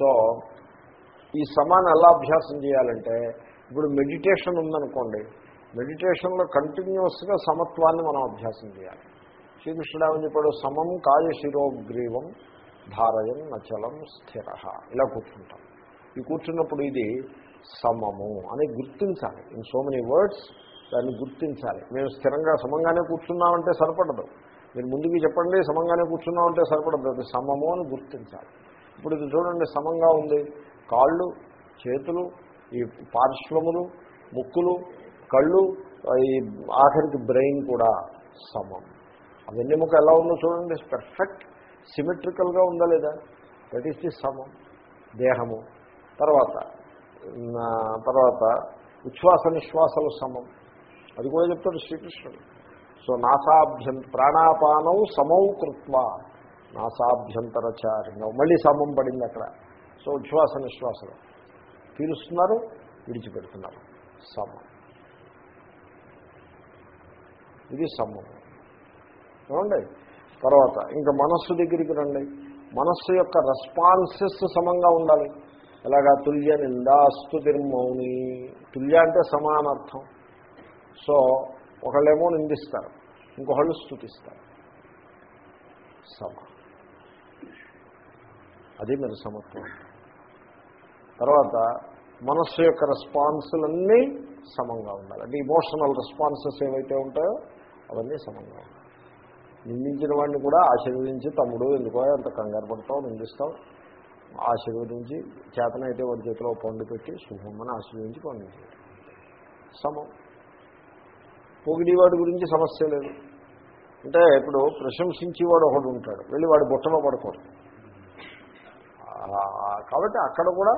So ఈ సమాన్ ఎలా అభ్యాసం చేయాలంటే ఇప్పుడు మెడిటేషన్ ఉందనుకోండి మెడిటేషన్లో కంటిన్యూస్గా సమత్వాన్ని మనం అభ్యాసం చేయాలి. శ్రీకృష్ణుడు ఏమని చెప్పాడు? సమం కాయ శిరోగ్రీవం ధారయం నచలం స్థిర. ఇలా కూర్చుంటాం. ఈ కూర్చున్నప్పుడు ఇది సమము అని గుర్తించాలి. ఇన్ సో మెనీ వర్డ్స్ దాన్ని గుర్తించాలి. మేము స్థిరంగా సమంగానే కూర్చున్నామంటే సరిపడదు. మీరు ముందుకు చెప్పండి సమంగానే కూర్చున్నామంటే సరిపడదు. అది సమము అని గుర్తించాలి. ఇప్పుడు ఇది చూడండి సమంగా ఉంది. కాళ్ళు చేతులు ఈ పార్శ్వములు ముక్కులు కళ్ళు ఈ ఆఖరికి బ్రెయిన్ కూడా సమం. ఆ వెన్నెముక ఎలా ఉందో చూడండి పర్ఫెక్ట్ సిమెట్రికల్గా ఉందా లేదా? దట్ ఈస్ ది సమం. దేహము. తర్వాత తర్వాత ఉచ్ఛ్వాస నిశ్వాసలు సమం. అది కూడా చెప్తాడు శ్రీకృష్ణుడు. సో నాసాభ్యం ప్రాణాపానం సమౌ కృత్వ. నాసాభ్యంతరచారిణం. మళ్ళీ సమం పడింది అక్కడ. సో ఉచ్ఛ్వాస నిశ్వాసలు. పీలుస్తున్నారు విడిచిపెడుతున్నారు. సమం. ఇది సమం. ఏమండి? తర్వాత ఇంకా మనస్సు దగ్గరికి రండి. మనస్సు యొక్క రెస్పాన్సెస్ సమంగా ఉండాలి. ఎలాగా? తుల్య నిందాస్తు తిరుమౌని తుల్య అంటే సమానార్థం. సో ఒకళ్ళేమో నిందిస్తారు. ఇంకొకళ్ళు స్థుతిస్తారు సమ. అది మీరు సమత్వం తర్వాత మనస్సు యొక్క రెస్పాన్సులన్నీ సమంగా ఉండాలి. అంటే ఇమోషనల్ రెస్పాన్సెస్ ఏవైతే ఉంటాయో అవన్నీ సమంగా ఉండాలి. నిందించిన వాడిని కూడా ఆశీర్వదించి తమ్ముడు ఎందుకో అంత కంగారు పడతావు? నిందిస్తావు? ఆశీర్వదించి చేతనైతే వాడి చేతిలో పండు పెట్టి శుభమని ఆశీర్వదించి పండించి సమం. పొగిడివాడి గురించి సమస్య లేదు. అంటే ఇప్పుడు ప్రశంసించేవాడు ఒకడు ఉంటాడు. వెళ్ళి వాడి బుట్టలో పడకూడదు కాబట్టి అక్కడ కూడా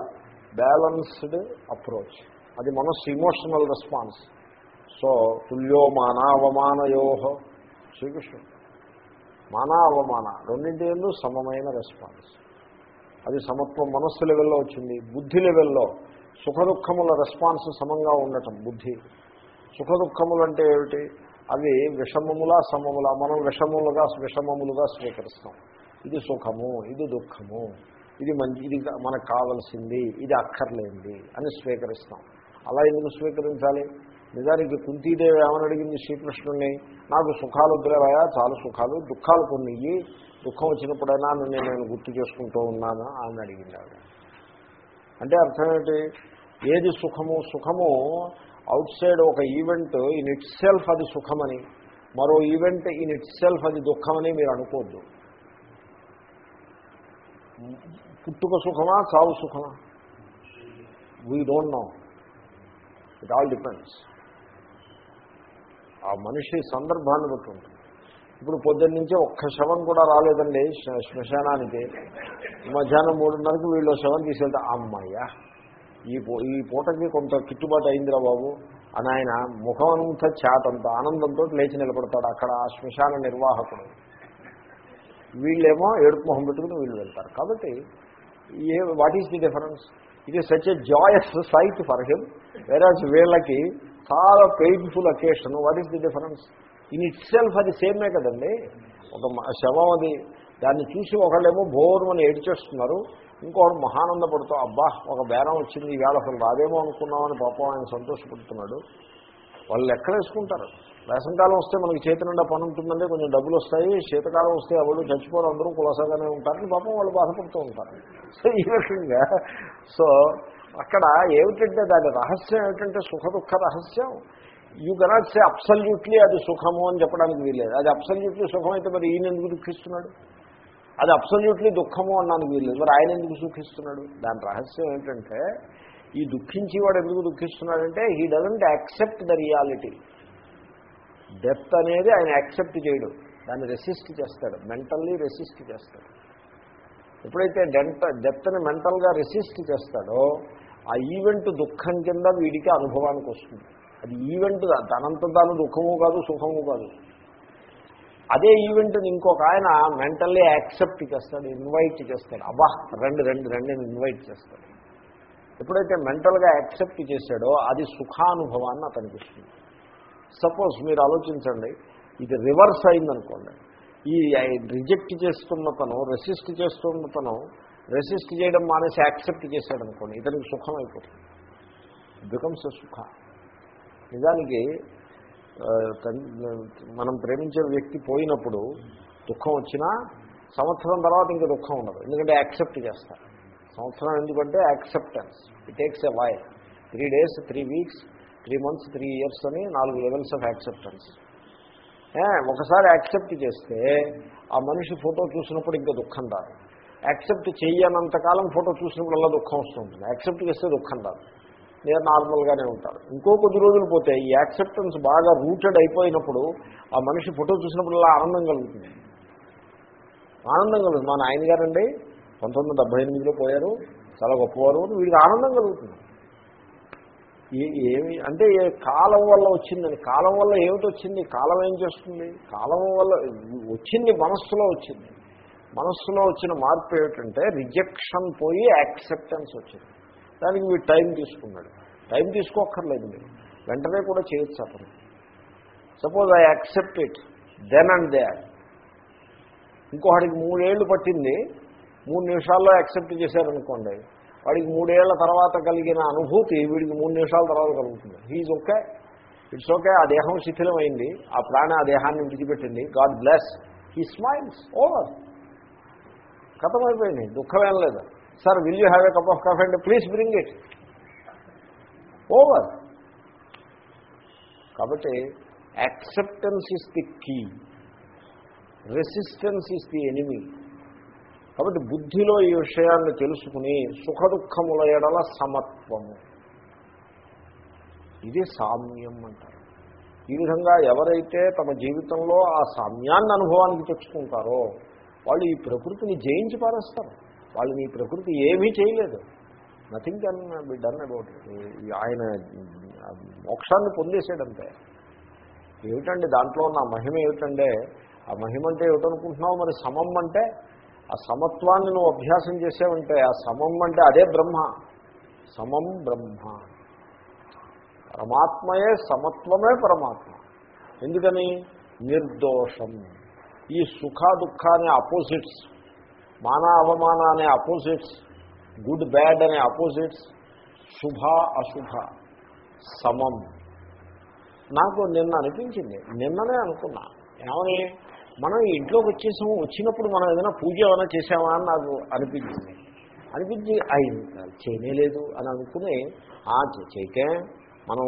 బ్యాలన్స్డ్ అప్రోచ్ అది మనస్సు ఇమోషనల్ రెస్పాన్స్ సో తుల్యో మానావమానయో. శ్రీకృష్ణుడు. మానా అవమాన రెండింటి ఎందు సమమైన రెస్పాన్స్ అది సమత్వం మనస్సు లెవెల్లో వచ్చింది. బుద్ధి లెవెల్లో సుఖ దుఃఖముల రెస్పాన్స్ సమంగా ఉండటం బుద్ధి. సుఖ దుఃఖములు అంటే ఏమిటి? అవి విషమములా సమములా మనం విషములుగా విషమములుగా స్వీకరిస్తాం. ఇది సుఖము ఇది దుఃఖము. ఇది మంచి ఇది మనకు కావలసింది ఇది అక్కర్లేంది అని స్వీకరిస్తాం. అలా ఎందుకు స్వీకరించాలి? నిజానికి కుంతీదేవి ఏమని అడిగింది శ్రీకృష్ణుడిని నాకు సుఖాలు వద్దులేవయా చాలా సుఖాలు దుఃఖాలు కొన్ని దుఃఖం వచ్చినప్పుడైనా నన్ను నేను గుర్తు చేసుకుంటూ ఉన్నాను అని అడిగింది ఆవిడ. అంటే అర్థం ఏంటి? ఏది సుఖము? సుఖము అవుట్ సైడ్ ఒక ఈవెంట్ ఇన్ ఇట్ సెల్ఫ్ అది సుఖమని మరో ఈవెంట్ ఇన్ ఇట్ సెల్ఫ్ అది దుఃఖమని మీరు అనుకోవద్దు. పుట్టుక సుఖమా చావు సుఖమా? We don't know it all depends ఆ మనిషి సందర్భాన్ని బట్టి ఉంటుంది. ఇప్పుడు పొద్దున్న నుంచి ఒక్క శవం కూడా రాలేదండి శ్మశానానికి. మధ్యాహ్నం మూడున్నరకు వీళ్ళు శవం తీసుకెళ్తే అమ్మాయ్యా! ఈ ఈ పూటకి కొంత కిట్టుబాటు అయిందిరా బాబు. అని ఆయన ముఖం అంతా చేతంత ఆనందంతో లేచి నిలబడతాడు. అక్కడ ఆ శ్మశాన నిర్వాహకుడు. వీళ్ళేమో ఏడుపు మొహం పెట్టుకుని వీళ్ళు వెళ్తారు. కాబట్టి ఏ what is the difference it is such a joyous sight for him whereas వీళ్ళకి చాలా painful occasion what is the difference in itself అది సేమే కదండి. ఒక శవం అది దాన్ని చూసి ఒకళ్ళేమో భోరుమని ఏడ్చేస్తున్నారు. ఇంకొకడు మహానందపడుతూ అబ్బా ఒక బేరం వచ్చింది ఇవాళ అసలు రాదేమో అనుకున్నామని పాపం ఆయన సంతోషపడుతున్నాడు. వాళ్ళు ఎక్కడ వేసుకుంటారు. వేసంకాలం వస్తే మనకి చేతి నిండా పని ఉంటుందంటే కొంచెం డబ్బులు వస్తాయి. శీతకాలం వస్తే ఎవరు చచ్చిపోరు అందరూ కులసగానే ఉంటారని పాపం వాళ్ళు బాధపడుతూ ఉంటారు. సో ఈ రకంగా సో అక్కడ ఏమిటంటే దాని రహస్యం ఏమిటంటే సుఖ దుఃఖ రహస్యం. యూ కెనాట్ సే అబ్సల్యూట్లీ అది సుఖము అని చెప్పడానికి వీల్లేదు. అది అబ్సల్యూట్లీ సుఖం అయితే మరి ఈయన ఎందుకు దుఃఖిస్తున్నాడు? అది అబ్సల్యూట్లీ దుఃఖము అన్నానికి వీల్లేదు. మరి ఆయన ఎందుకు సుఖిస్తున్నాడు? దాని రహస్యం ఏంటంటే ఈ దుఃఖించేవాడు ఎందుకు దుఃఖిస్తున్నాడంటే he doesn't accept the reality death అనేది ఆయన యాక్సెప్ట్ చేయడు. దాన్ని రెసిస్ట్ చేస్తాడు. మెంటల్లీ రెసిస్ట్ చేస్తాడు. ఎప్పుడైతే డెంట డెత్ని మెంటల్గా రెసిస్ట్ చేస్తాడో ఆ ఈవెంట్ దుఃఖం కింద వీడికి అనుభవానికి వస్తుంది. అది ఈవెంట్ తనంత తాను దుఃఖము కాదు సుఖము కాదు. అదే ఈవెంట్ని ఇంకొక ఆయన మెంటల్లీ యాక్సెప్ట్ చేస్తాడు ఇన్వైట్ చేస్తాడు. అబ్బా రెండు రెండు రండి ఇన్వైట్ చేస్తాడు. ఎప్పుడైతే మెంటల్గా యాక్సెప్ట్ చేశాడో అది సుఖానుభవాన్ని అతనికి ఇస్తుంది. సపోజ్ మీరు ఆలోచించండి ఇది రివర్స్ అయిందనుకోండి. ఈ రిజెక్ట్ చేస్తున్న తను రెసిస్ట్ చేస్తున్న తను రెసిస్ట్ చేయడం మానేసి యాక్సెప్ట్ చేశాడు అనుకోండి ఇతనికి సుఖం అయిపోతుంది. బికమ్స్ సుఖ. నిజానికి మనం ప్రేమించే వ్యక్తి పోయినప్పుడు దుఃఖం వచ్చినా సంవత్సరం తర్వాత ఇంకా దుఃఖం ఉండదు. ఎందుకంటే యాక్సెప్ట్ చేస్తారు సంవత్సరం ఎందుకంటే acceptance it takes a why three days three weeks three months three years అని నాలుగు లెవెల్స్ ఆఫ్ యాక్సెప్టెన్స్ ఒకసారి యాక్సెప్ట్ చేస్తే ఆ మనిషి ఫోటో చూసినప్పుడు ఇంకా దుఃఖం రాదు. యాక్సెప్ట్ చేయనంతకాలం ఫోటో చూసినప్పుడల్లా దుఃఖం వస్తుంటుంది. యాక్సెప్ట్ చేస్తే దుఃఖం రాదు. నేను నార్మల్గానే ఉంటారు ఇంకో కొద్ది రోజులు పోతే ఈ యాక్సెప్టెన్స్ బాగా రూటెడ్ అయిపోయినప్పుడు ఆ మనిషి ఫోటో చూసినప్పుడల్లా ఆనందం కలుగుతుంది. ఆనందం కలుగుతుంది. మా నాయన గారండి పంతొమ్మిది వందల డెబ్బై ఎనిమిదిలో పోయారు. చాలా గొప్పవారు అని వీడికి ఆనందం కలుగుతుంది. ఏమి అంటే ఏ కాలం వల్ల వచ్చిందని కాలం వల్ల ఏమిటి వచ్చింది కాలం ఏం చేస్తుంది? కాలం వల్ల వచ్చింది మనస్సులో వచ్చింది. మనస్సులో వచ్చిన మార్పు ఏమిటంటే రిజెక్షన్ పోయి యాక్సెప్టెన్స్ వచ్చింది. దానికి మీరు టైం తీసుకున్నాడు. టైం తీసుకోక్కర్లేదు మీరు. వెంటనే కూడా చేయొచ్చు అతను. Suppose I accept it then and they. ఇంకోటికి మూడేళ్ళు పట్టింది. మూడు నిమిషాల్లో యాక్సెప్ట్ చేశారనుకోండి వాడికి మూడేళ్ళ తర్వాత కలిగిన అనుభూతి వీడికి మూడు నిమిషాల తర్వాత కలుగుతుంది. హీజ్ ఓకే ఇట్స్ ఓకే ఆ దేహం శిథిలమైంది. ఆ ప్రాణ ఆ దేహాన్ని విడిచిపెట్టింది. God bless he smiles over అయిపోయింది దుఃఖమేం లేదు. Sir will you have a cup of coffee అంటే ప్లీజ్ బ్రింగ్ ఇట్ ఓవర్ కాబట్టి acceptance is the key resistance is the enemy కాబట్టి బుద్ధిలో ఈ విషయాన్ని తెలుసుకుని సుఖదుఖముల ఎడల సమత్వము. ఇది సామ్యం అంటారు. ఈ విధంగా ఎవరైతే తమ జీవితంలో ఆ సామ్యాన్ని అనుభవానికి తెచ్చుకుంటారో వాళ్ళు ఈ ప్రకృతిని జయించి పారేస్తారు. వాళ్ళు ఈ ప్రకృతి ఏమీ చేయలేదు. Nothing can be done about ఆయన మోక్షాన్ని పొందేసాడంతే ఏమిటండి దాంట్లో ఉన్న మహిమ ఏమిటంటే ఆ మహిమ అంటే ఏమిటనుకుంటున్నావు? మరి సమం అంటే ఆ సమత్వాన్ని నువ్వు అభ్యాసం చేసావంటే ఆ సమం అంటే అదే బ్రహ్మ. సమం బ్రహ్మ. పరమాత్మయే సమత్వమే పరమాత్మ. ఎందుకని? నిర్దోషం. ఈ సుఖ దుఃఖ అనే అపోజిట్స్ మాన అవమాన అనే అపోజిట్స్ గుడ్ బ్యాడ్ అనే అపోజిట్స్ శుభ అశుభ సమం. నాకు నిన్న అనిపించింది. నిన్ననే అనుకున్నా. ఏమని? మనం ఇంట్లోకి వచ్చేసాము వచ్చినప్పుడు మనం ఏదైనా పూజ ఏమైనా చేసామా అని నాకు అనిపించింది. అనిపించి అయింది చేయలేదు అని అనుకుని ఆ చే- చేయకే మనం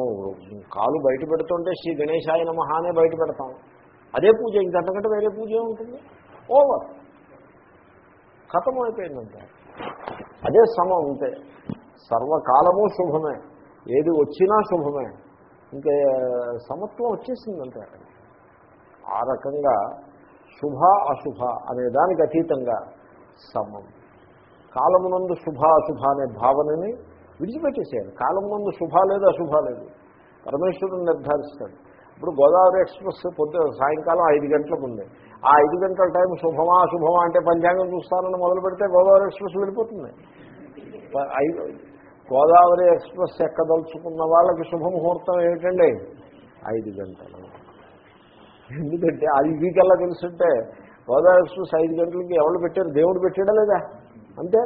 కాలు బయట పెడుతుంటే శ్రీ గణేశాయ నమహానే అనే బయట పెడతాం. అదే పూజ ఇంకంతకంటే వేరే పూజ ఉంటుంది ఓవర్. ఖతం అయిపోయిందంటే. అదే సమం ఉంటే సర్వకాలము శుభమే. ఏది వచ్చినా శుభమే. ఇంకా సమత్వం వచ్చేసిందంటే. ఆ రకంగా శుభ అశుభ అనే దానికి అతీతంగా సమం కాలమునందు శుభ అశుభ అనే భావనని విడిచిపెట్టేసేయాలి కాలమునందు శుభ లేదు అశుభ లేదు. పరమేశ్వరుడు నిర్ధారిస్తాడు. ఇప్పుడు గోదావరి ఎక్స్ప్రెస్ పొద్దు సాయంకాలం ఐదు గంటలకు ఉంది. ఆ ఐదు గంటల టైం శుభమా అశుభమా అంటే పంచాంగం చూస్తానని మొదలు పెడితే గోదావరి ఎక్స్ప్రెస్ వెళ్ళిపోతుంది. గోదావరి ఎక్స్ప్రెస్ ఎక్కదలుచుకున్న వాళ్ళకి శుభముహూర్తం ఏమిటండి? ఐదు గంటలు. ఎందుకంటే అది వీకల్లా తెలుసుంటే గోదావరి ఐదు గంటలకి ఎవరు పెట్టారు? దేవుడు పెట్టాడా లేదా? అంతే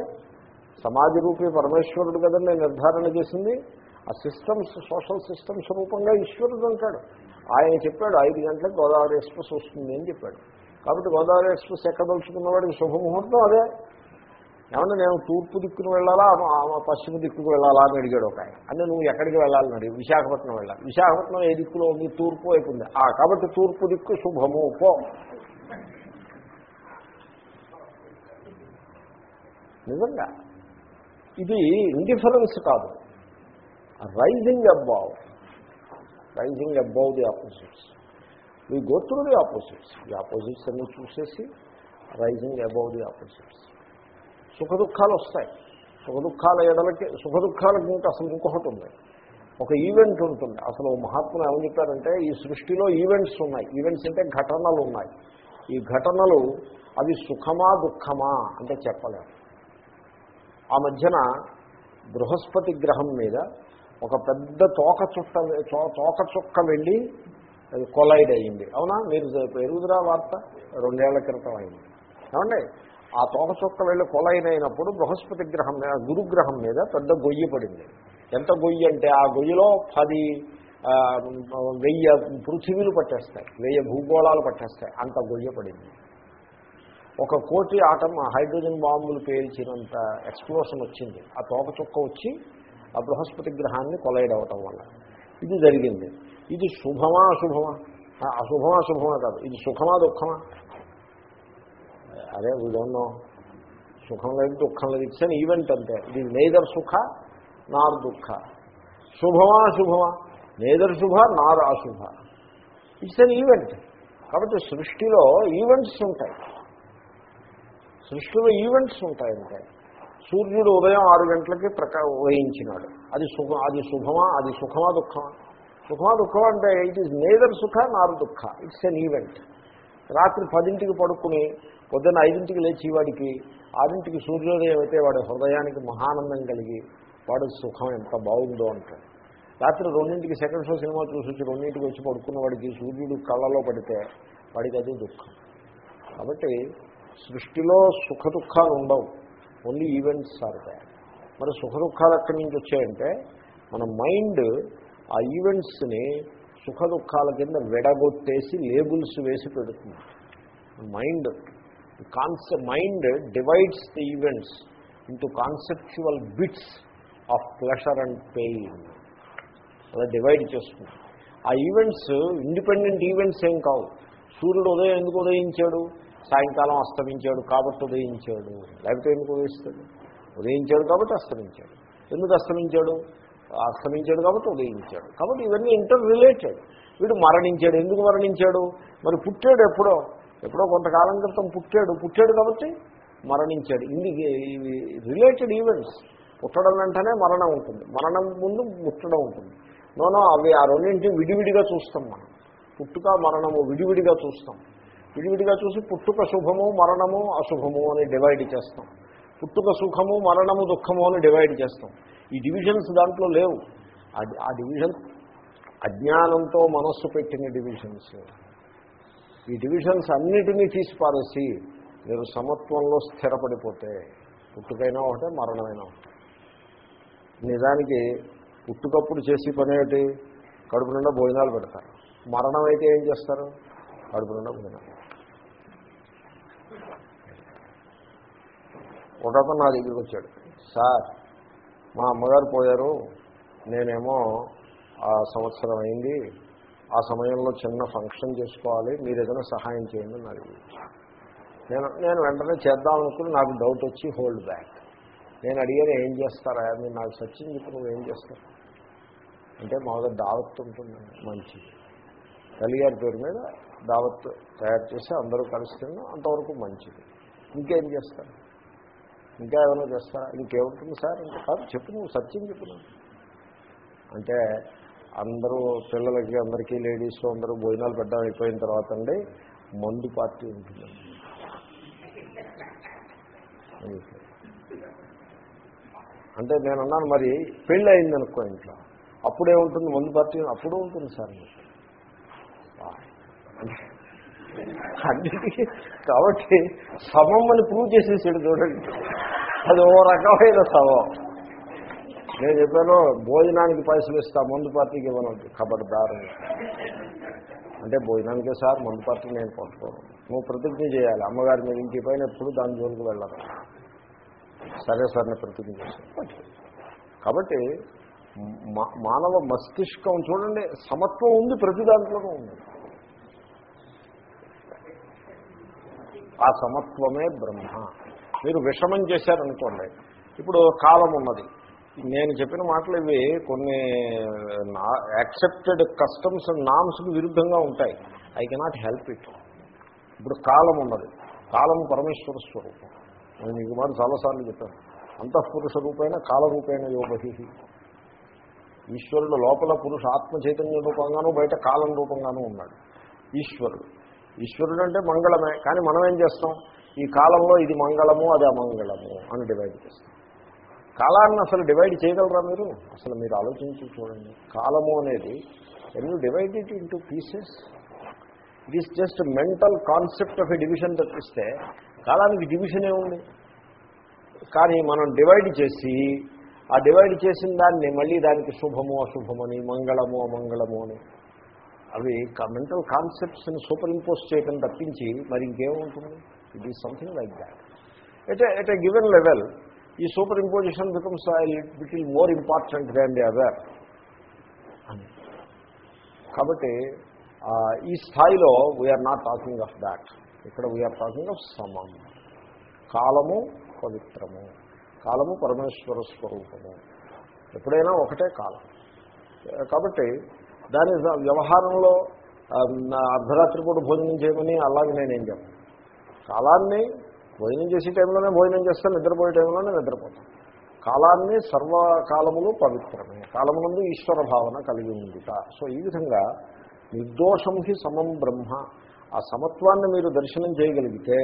సమాజ రూపీ పరమేశ్వరుడు కదండి నిర్ధారణ చేసింది. ఆ సిస్టమ్స్ సోషల్ సిస్టమ్స్ రూపంగా ఈశ్వరుడు అంటాడు ఆయన చెప్పాడు ఐదు గంటలకు గోదావరి ఎక్స్ప్రెస్ వస్తుంది అని చెప్పాడు. కాబట్టి గోదావరి ఎక్స్ప్రెస్ ఎక్కదలుచుకున్న వాడికి శుభముహూర్తం అదే. ఏమన్నా నేను తూర్పు దిక్కును వెళ్ళాలా? పశ్చిమ దిక్కుకు వెళ్ళాలా అని అడిగాడు ఒక ఆయన. అంటే నువ్వు ఎక్కడికి వెళ్ళాలని అడిగి విశాఖపట్నం వెళ్ళాలి. విశాఖపట్నం ఏ దిక్కులో ఉంది? తూర్పు అయిపోయింది ఆ కాబట్టి తూర్పు దిక్కు శుభము. పో. నిజంగా. ఇది ఇండిఫరెన్స్ కాదు. Rising above rising above the opposites we go the opposites ఈ ఆపోజిట్స్ అన్ని చూసేసి రైజింగ్ అబౌవ్ ది ఆపోజిట్స్ సుఖ దుఃఖాలు వస్తాయి సుఖ దుఃఖాల ఎడలకి సుఖ దుఃఖాలకి ఇంకా అసలు ఇంకొకటి ఉంది. ఒక ఈవెంట్ ఉంటుంది. అసలు మహాత్ములు ఏమని చెప్పారంటే ఈ సృష్టిలో ఈవెంట్స్ ఉన్నాయి. ఈవెంట్స్ అంటే ఘటనలు ఉన్నాయి ఈ ఘటనలు అవి సుఖమా దుఃఖమా అంటే చెప్పలేము ఆ మధ్యన బృహస్పతి గ్రహం మీద ఒక పెద్ద తోక చుట్ట తో- తోక చుక్క వెళ్ళి అది కొలైడ్ అయ్యింది. అవునా? మీరు పెరుగుదరా వార్త? రెండేళ్ళ క్రితం అయింది. ఏమండి? ఆ తోకచుక్క వెళ్ళి కొలైనప్పుడు బృహస్పతి గ్రహం మీద గురుగ్రహం మీద పెద్ద గొయ్యి పడింది. ఎంత గొయ్యి అంటే ఆ గొయ్యిలో పది వెయ్య వెయ్యి పృథివీలు పట్టేస్తాయి. వెయ్యి భూగోళాలు పట్టేస్తాయి. అంత గొయ్య పడింది. ఒక కోటి ఆటం హైడ్రోజన్ బాంబులు పేల్చినంత ఎక్స్ప్లోషన్ వచ్చింది. ఆ తోకచుక్క వచ్చి ఆ బృహస్పతి గ్రహాన్ని కొలైడ్ అవటం వల్ల. ఇది జరిగింది. ఇది శుభమా అశుభమా? అశుభమా శుభమా కాదు. ఇది సుఖమా దుఃఖమా? అదే వీడోన్నో సుఖం లేదు దుఃఖం లేదు. ఇట్స్ అన్ ఈవెంట్ అంతే. ఇది నేదర్ సుఖ నార్ దుఃఖ. శుభమా అశుభమా నేదర్ శుభ నార్ అశుభ. ఇట్స్ అన్ ఈవెంట్ కాబట్టి సృష్టిలో ఈవెంట్స్ ఉంటాయి. సృష్టిలో ఈవెంట్స్ ఉంటాయి అంటే సూర్యుడు ఉదయం ఆరు గంటలకి ప్రకా ఉదయించినాడు. అది సుఖ అది శుభమా అది సుఖమా దుఃఖమా? సుఖమా దుఃఖం అంటే ఇట్ ఈజ్ నేదర్ సుఖ నార్ దుఃఖ. ఇట్స్ ఎన్ ఈవెంట్ రాత్రి పదింటికి పడుకుని పొద్దున్న ఐదింటికి లేచి వాడికి ఆరింటికి సూర్యోదయం అయితే వాడి హృదయానికి మహానందం కలిగి వాడు సుఖం ఎంత బాగుందో అంటాడు. రాత్రి రెండింటికి సెకండ్ షో సినిమా చూసి వచ్చి రెండింటికి వచ్చి పడుకున్న వాడికి సూర్యుడు కళ్ళలో పడితే వాడికి అది దుఃఖం. కాబట్టి సృష్టిలో సుఖ దుఃఖాలు ఉండవు ఓన్లీ ఈవెంట్స్ ఆర్ మరి సుఖ దుఃఖాలు ఎక్కడి నుంచి వచ్చాయంటే మన మైండ్ ఆ ఈవెంట్స్ని సుఖ దుఃఖాల కింద విడగొట్టేసి లేబుల్స్ వేసి పెడుతుంది. Mind concept mind divides the events into conceptual bits of pleasure and pain అలా డివైడ్ చేస్తుంది. ఆ ఈవెంట్స్ ఇండిపెండెంట్ ఈవెంట్స్ ఏం కావు. సూర్యుడు ఉదయం ఎందుకు ఉదయించాడు? సాయంకాలం అస్తమించాడు కాబట్టి ఉదయించాడు. లేకపోతే ఎందుకు ఉదయిస్తాడు? ఉదయించాడు కాబట్టి అస్తమించాడు. ఎందుకు అస్తమించాడు? అస్తమించాడు కాబట్టి ఉదయించాడు. కాబట్టి ఇవన్నీ ఇంటర్ రిలేటెడ్ వీడు మరణించాడు. ఎందుకు మరణించాడు? మరి పుట్టాడు ఎప్పుడో? ఎప్పుడో కొంతకాలం క్రితం పుట్టాడు. పుట్టాడు కాబట్టి మరణించాడు. ఇది ఇవి రిలేటెడ్ ఈవెంట్స్. పుట్టడం వెంటనే మరణం ఉంటుంది. మరణం ముందు ముట్టడం ఉంటుంది. నోనో అవి ఆ రెండింటిని విడివిడిగా చూస్తాం మనం. పుట్టుక మరణము విడివిడిగా చూస్తాం. విడివిడిగా చూసి పుట్టుక శుభము మరణము అశుభము అని డివైడ్ చేస్తాం. పుట్టుక సుఖము మరణము దుఃఖము అని డివైడ్ చేస్తాం. ఈ డివిజన్స్ దాంట్లో లేవు. అది ఆ డివిజన్ అజ్ఞానంతో మనస్సు పెట్టిన డివిజన్స్ ఈ డివిజన్స్ అన్నిటినీ తీసిపారేసి మీరు సమత్వంలో స్థిరపడిపోతే పుట్టుకైనా ఒకటే మరణమైనా ఒకటే. నిజానికి పుట్టుకప్పుడు చేసే పని ఏమిటి? కడుపు నిండా భోజనాలు పెడతారు. మరణం అయితే ఏం చేస్తారు? కడుపు నిండా భోజనాలు ఒకతను నా దగ్గరికి వచ్చాడు. సార్ మా అమ్మగారు పోయారు. నేనేమో ఆ సంవత్సరం అయింది. ఆ సమయంలో చిన్న ఫంక్షన్ చేసుకోవాలి మీరు ఏదైనా సహాయం చేయండి నాకు నేను నేను వెంటనే చేద్దాం అనుకుని నాకు డౌట్ వచ్చి హోల్డ్ బ్యాక్. నేను అడిగాను ఏం చేస్తారా? మీరు నాకు సచిన్ చెప్పి నువ్వు ఏం చేస్తారు అంటే మామూలుగా దావత్ ఉంటుందండి మంచిది తల్లిగారి పేరు మీద దావత్ తయారు చేసి అందరూ కలుస్తున్నా అంతవరకు మంచిది. ఇంకేం చేస్తారు? ఇంకా ఏమైనా చేస్తారా? ఇంకేముంటుంది సార్? ఇంకా కాదు చెప్పు నువ్వు సత్యం చెప్పు అంటే అందరూ పిల్లలకి అందరికీ లేడీస్ అందరూ భోజనాలు పెట్టడం అయిపోయిన తర్వాత అండి మందు పార్టీ ఉంటుందండి అంటే నేను అన్నాను మరి పెళ్ళి అయింది అనుకో ఇంట్లో. అప్పుడే ఉంటుంది మందు పార్టీ అప్పుడు ఉంటుంది సార్ అన్నిటికీ కాబట్టి సమం అని ప్రూవ్ చేసేసాడు చూడండి. అది ఓ రకమైన సమం. నేను చెప్పాను భోజనానికి పైసలు ఇస్తా మందు పార్టీకి ఇవ్వనండి ఖబర్దారు అంటే భోజనానికే సార్ మందు పార్టీ నేను పట్టుకోను. నువ్వు ప్రతిజ్ఞ చేయాలి. అమ్మగారి మీద ఇంటి పైన ఎప్పుడు దాని జోలికి వెళ్ళాలి సరే సార్ నేను ప్రతిజ్ఞ చేశాను కాబట్టి మా- మానవ మస్తిష్కం చూడండి సమత్వం ఉంది ప్రతి దాంట్లోనూ ఉంది. ఆ సమత్వమే బ్రహ్మ. మీరు విషమం చేశారనుకోండి ఇప్పుడు కాలం ఉన్నది. నేను చెప్పిన మాటలు ఇవి కొన్ని యాక్సెప్టెడ్ కస్టమ్స్ అండ్ నామ్స్కి విరుద్ధంగా ఉంటాయి. ఐ కెనాట్ హెల్ప్ ఇట్ ఇప్పుడు కాలం ఉన్నది. కాలం పరమేశ్వర స్వరూపం. నేను మీకు మాట చాలాసార్లు చెప్పాను. అంతఃపురుష రూపైన కాలరూపైన యోగహి ఈశ్వరుడు లోపల పురుష ఆత్మ చైతన్య రూపంగానూ బయట కాలం రూపంగానూ ఉన్నాడు. ఈశ్వరుడు. ఈశ్వరుడు అంటే మంగళమే. కానీ మనం ఏం చేస్తాం? ఈ కాలంలో ఇది మంగళము అది అమంగళము అని డివైడ్ చేస్తాం. కాలాన్ని అసలు డివైడ్ చేయగలరా మీరు? అసలు మీరు ఆలోచించి చూడండి. కాలము అనేది and divide it into pieces it is just mental concept of a division తప్పిస్తే కాలానికి డివిజనే ఉంది? కానీ మనం డివైడ్ చేసి ఆ డివైడ్ చేసిన దాన్ని మళ్ళీ దానికి శుభము అశుభమని మంగళము అమంగళము అని. అవి మెంటల్ కాన్సెప్ట్స్ని సూపర్ ఇంపోజ్ చేయడం తప్పించి మరి ఇంకేముంటుంది? It is something like that at at a given level ఈ superimposition becomes little more important than the other. అని కాబట్టి ఈ స్థాయిలో we are not talking of that ఇక్కడ వీఆర్ టాకింగ్ ఆఫ్ సమం. కాలము పవిత్రము. కాలము పరమేశ్వర స్వరూపము. ఎప్పుడైనా ఒకటే కాలం. కాబట్టి దాని వ్యవహారంలో అర్ధరాత్రి పూట భోజనం చేయమని అలాగే నేనేం చెప్పను. కాలాన్ని భోజనం చేసే టైంలోనే భోజనం చేస్తాను నిద్రపోయే టైంలోనే నిద్రపోతాం కాలాన్ని సర్వకాలములు పవిత్రమే. కాలమునందు ఈశ్వర భావన కలిగి ఉందిట సో ఈ విధంగా నిర్దోషం హి సమం బ్రహ్మ. ఆ సమత్వాన్ని మీరు దర్శనం చేయగలిగితే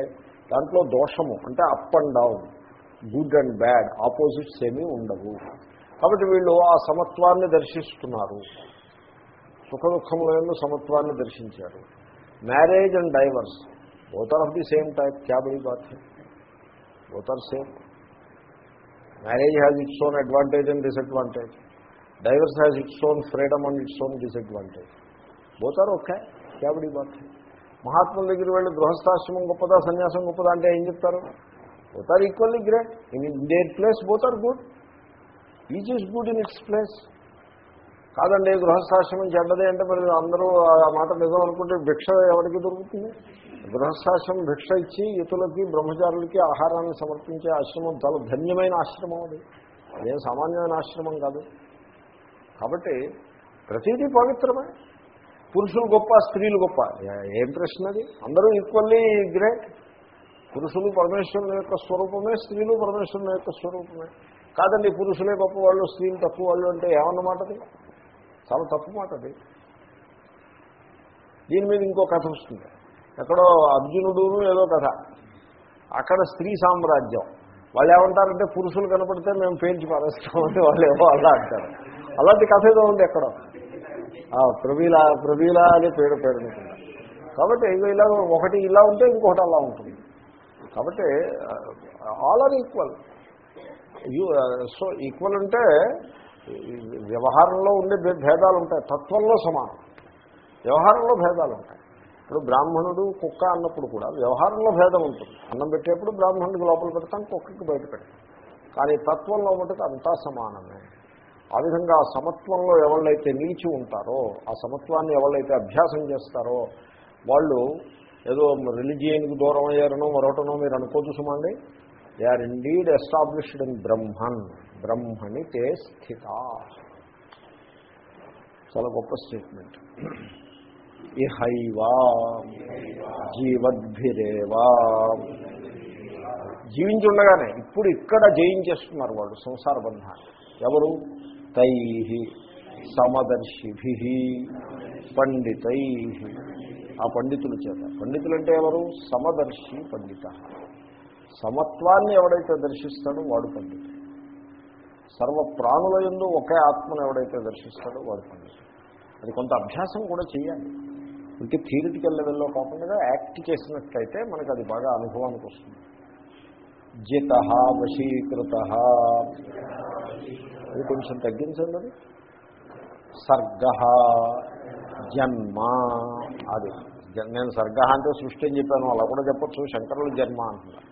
దాంట్లో దోషము అంటే up and down good and bad opposites ఏమీ ఉండవు. కాబట్టి వీళ్ళు ఆ సమత్వాన్ని దర్శిస్తున్నారు. సుఖ దుఃఖములందు సమత్వాన్ని దర్శించారు. Marriage and divorce both are of the same type క్యాబడి bath both are same marriage has its own advantage and disadvantage divorce has its own freedom and its own disadvantage both okay క్యాబడి బాత్ మహాత్ముల దగ్గర వెళ్ళి గృహస్థాశ్రమం గొప్పదా సన్యాసం గొప్పదా అంటే ఏం చెప్తారు? Both are equally great in in their place both are good each is good in its place కాదండి గృహస్థాశ్రమం చెడ్డదే అంటే మరి అందరూ ఆ మాట నిజం అనుకుంటే భిక్ష ఎవరికి దొరుకుతుంది? గృహస్థాశ్రమం భిక్ష ఇచ్చి యుతులకి బ్రహ్మచారులకి ఆహారాన్ని సమర్పించే ఆశ్రమం చాలా ధన్యమైన ఆశ్రమం అది. అదేం సామాన్యమైన ఆశ్రమం కాదు. కాబట్టి ప్రతిదీ పవిత్రమే. పురుషులు గొప్ప స్త్రీలు గొప్ప. ఏ- ఏం ప్రశ్న అది? అందరూ ఈక్వల్లీ గ్రేట్ పురుషులు పరమేశ్వరుని యొక్క స్వరూపమే స్త్రీలు పరమేశ్వరుని యొక్క స్వరూపమే. కాదండి పురుషులే గొప్ప వాళ్ళు స్త్రీలు తక్కువ వాళ్ళు అంటే ఏమన్నమాటది చాలా తప్పు మాట అది. దీని మీద ఇంకో కథ వస్తుంది. ఎక్కడో అర్జునుడును ఏదో కథ. అక్కడ స్త్రీ సామ్రాజ్యం. వాళ్ళు ఏమంటారంటే పురుషులు కనపడితే మేము పేల్చి పారేస్తామంటే వాళ్ళు ఏమో అలా అంటారు. అలాంటి కథ ఏదో ఉంది ఎక్కడో. ప్రవీల ప్రవీల అని పేరు పేరు అనుకుంటా కాబట్టి ఇలా ఒకటి ఇలా ఉంటే ఇంకొకటి అలా ఉంటుంది. కాబట్టి all are equal. You so equal అంటే వ్యవహారంలో ఉండే భేదాలు ఉంటాయి. తత్వంలో సమానం. వ్యవహారంలో భేదాలు ఉంటాయి. ఇప్పుడు బ్రాహ్మణుడు కుక్క అన్నప్పుడు కూడా వ్యవహారంలో భేదం ఉంటుంది. అన్నం పెట్టేప్పుడు బ్రాహ్మణుడికి లోపల పెడతాం కుక్కకి బయట పెడతాం. కానీ తత్వంలో మటుకు అంతా సమానమే. ఆ విధంగా ఆ సమత్వంలో ఎవళ్ళైతే నిలిచి ఉంటారో ఆ సమత్వాన్ని ఎవళ్ళైతే అభ్యాసం చేస్తారో వాళ్ళు ఏదో రిలిజియన్కి దూరం అయ్యారనో మరొకటనో మీరు అనుకోవచ్చు సుమండి. They are indeed established in Brahman. బ్రహ్మణి తే స్థిత. చాలా గొప్ప స్టేట్మెంట్. ఇహైవా జీవద్భిరేవా. జీవించుండగానే ఇప్పుడు ఇక్కడ జయించేస్తున్నారు వాళ్ళు సంసార బంధాన్ని. ఎవరు? తై సమదర్శిభి పండితై ఆ పండితుల చేత. పండితులు అంటే ఎవరు? సమదర్శి పండిత. సమత్వాన్ని ఎవడైతే దర్శిస్తాడో వాడు పండితుడు. సర్వ ప్రాణుల ఎందు ఒకే ఆత్మను ఎవడైతే దర్శిస్తాడో వాడు పండితుడు. అది కొంత అభ్యాసం కూడా చేయాలి. ఇంకే థియరిటికల్ లెవెల్లో కాకుండా యాక్ట్ చేసినట్లయితే మనకు అది బాగా అనుభవానికి వస్తుంది. జిత వశీకృత అది కొంచెం తగ్గించండి అది. సర్గ జన్మ అది. నేను సర్గ అంటే సృష్టి అని చెప్పాను అలా కూడా చెప్పచ్చు. శంకరులు జన్మ అంటున్నారు.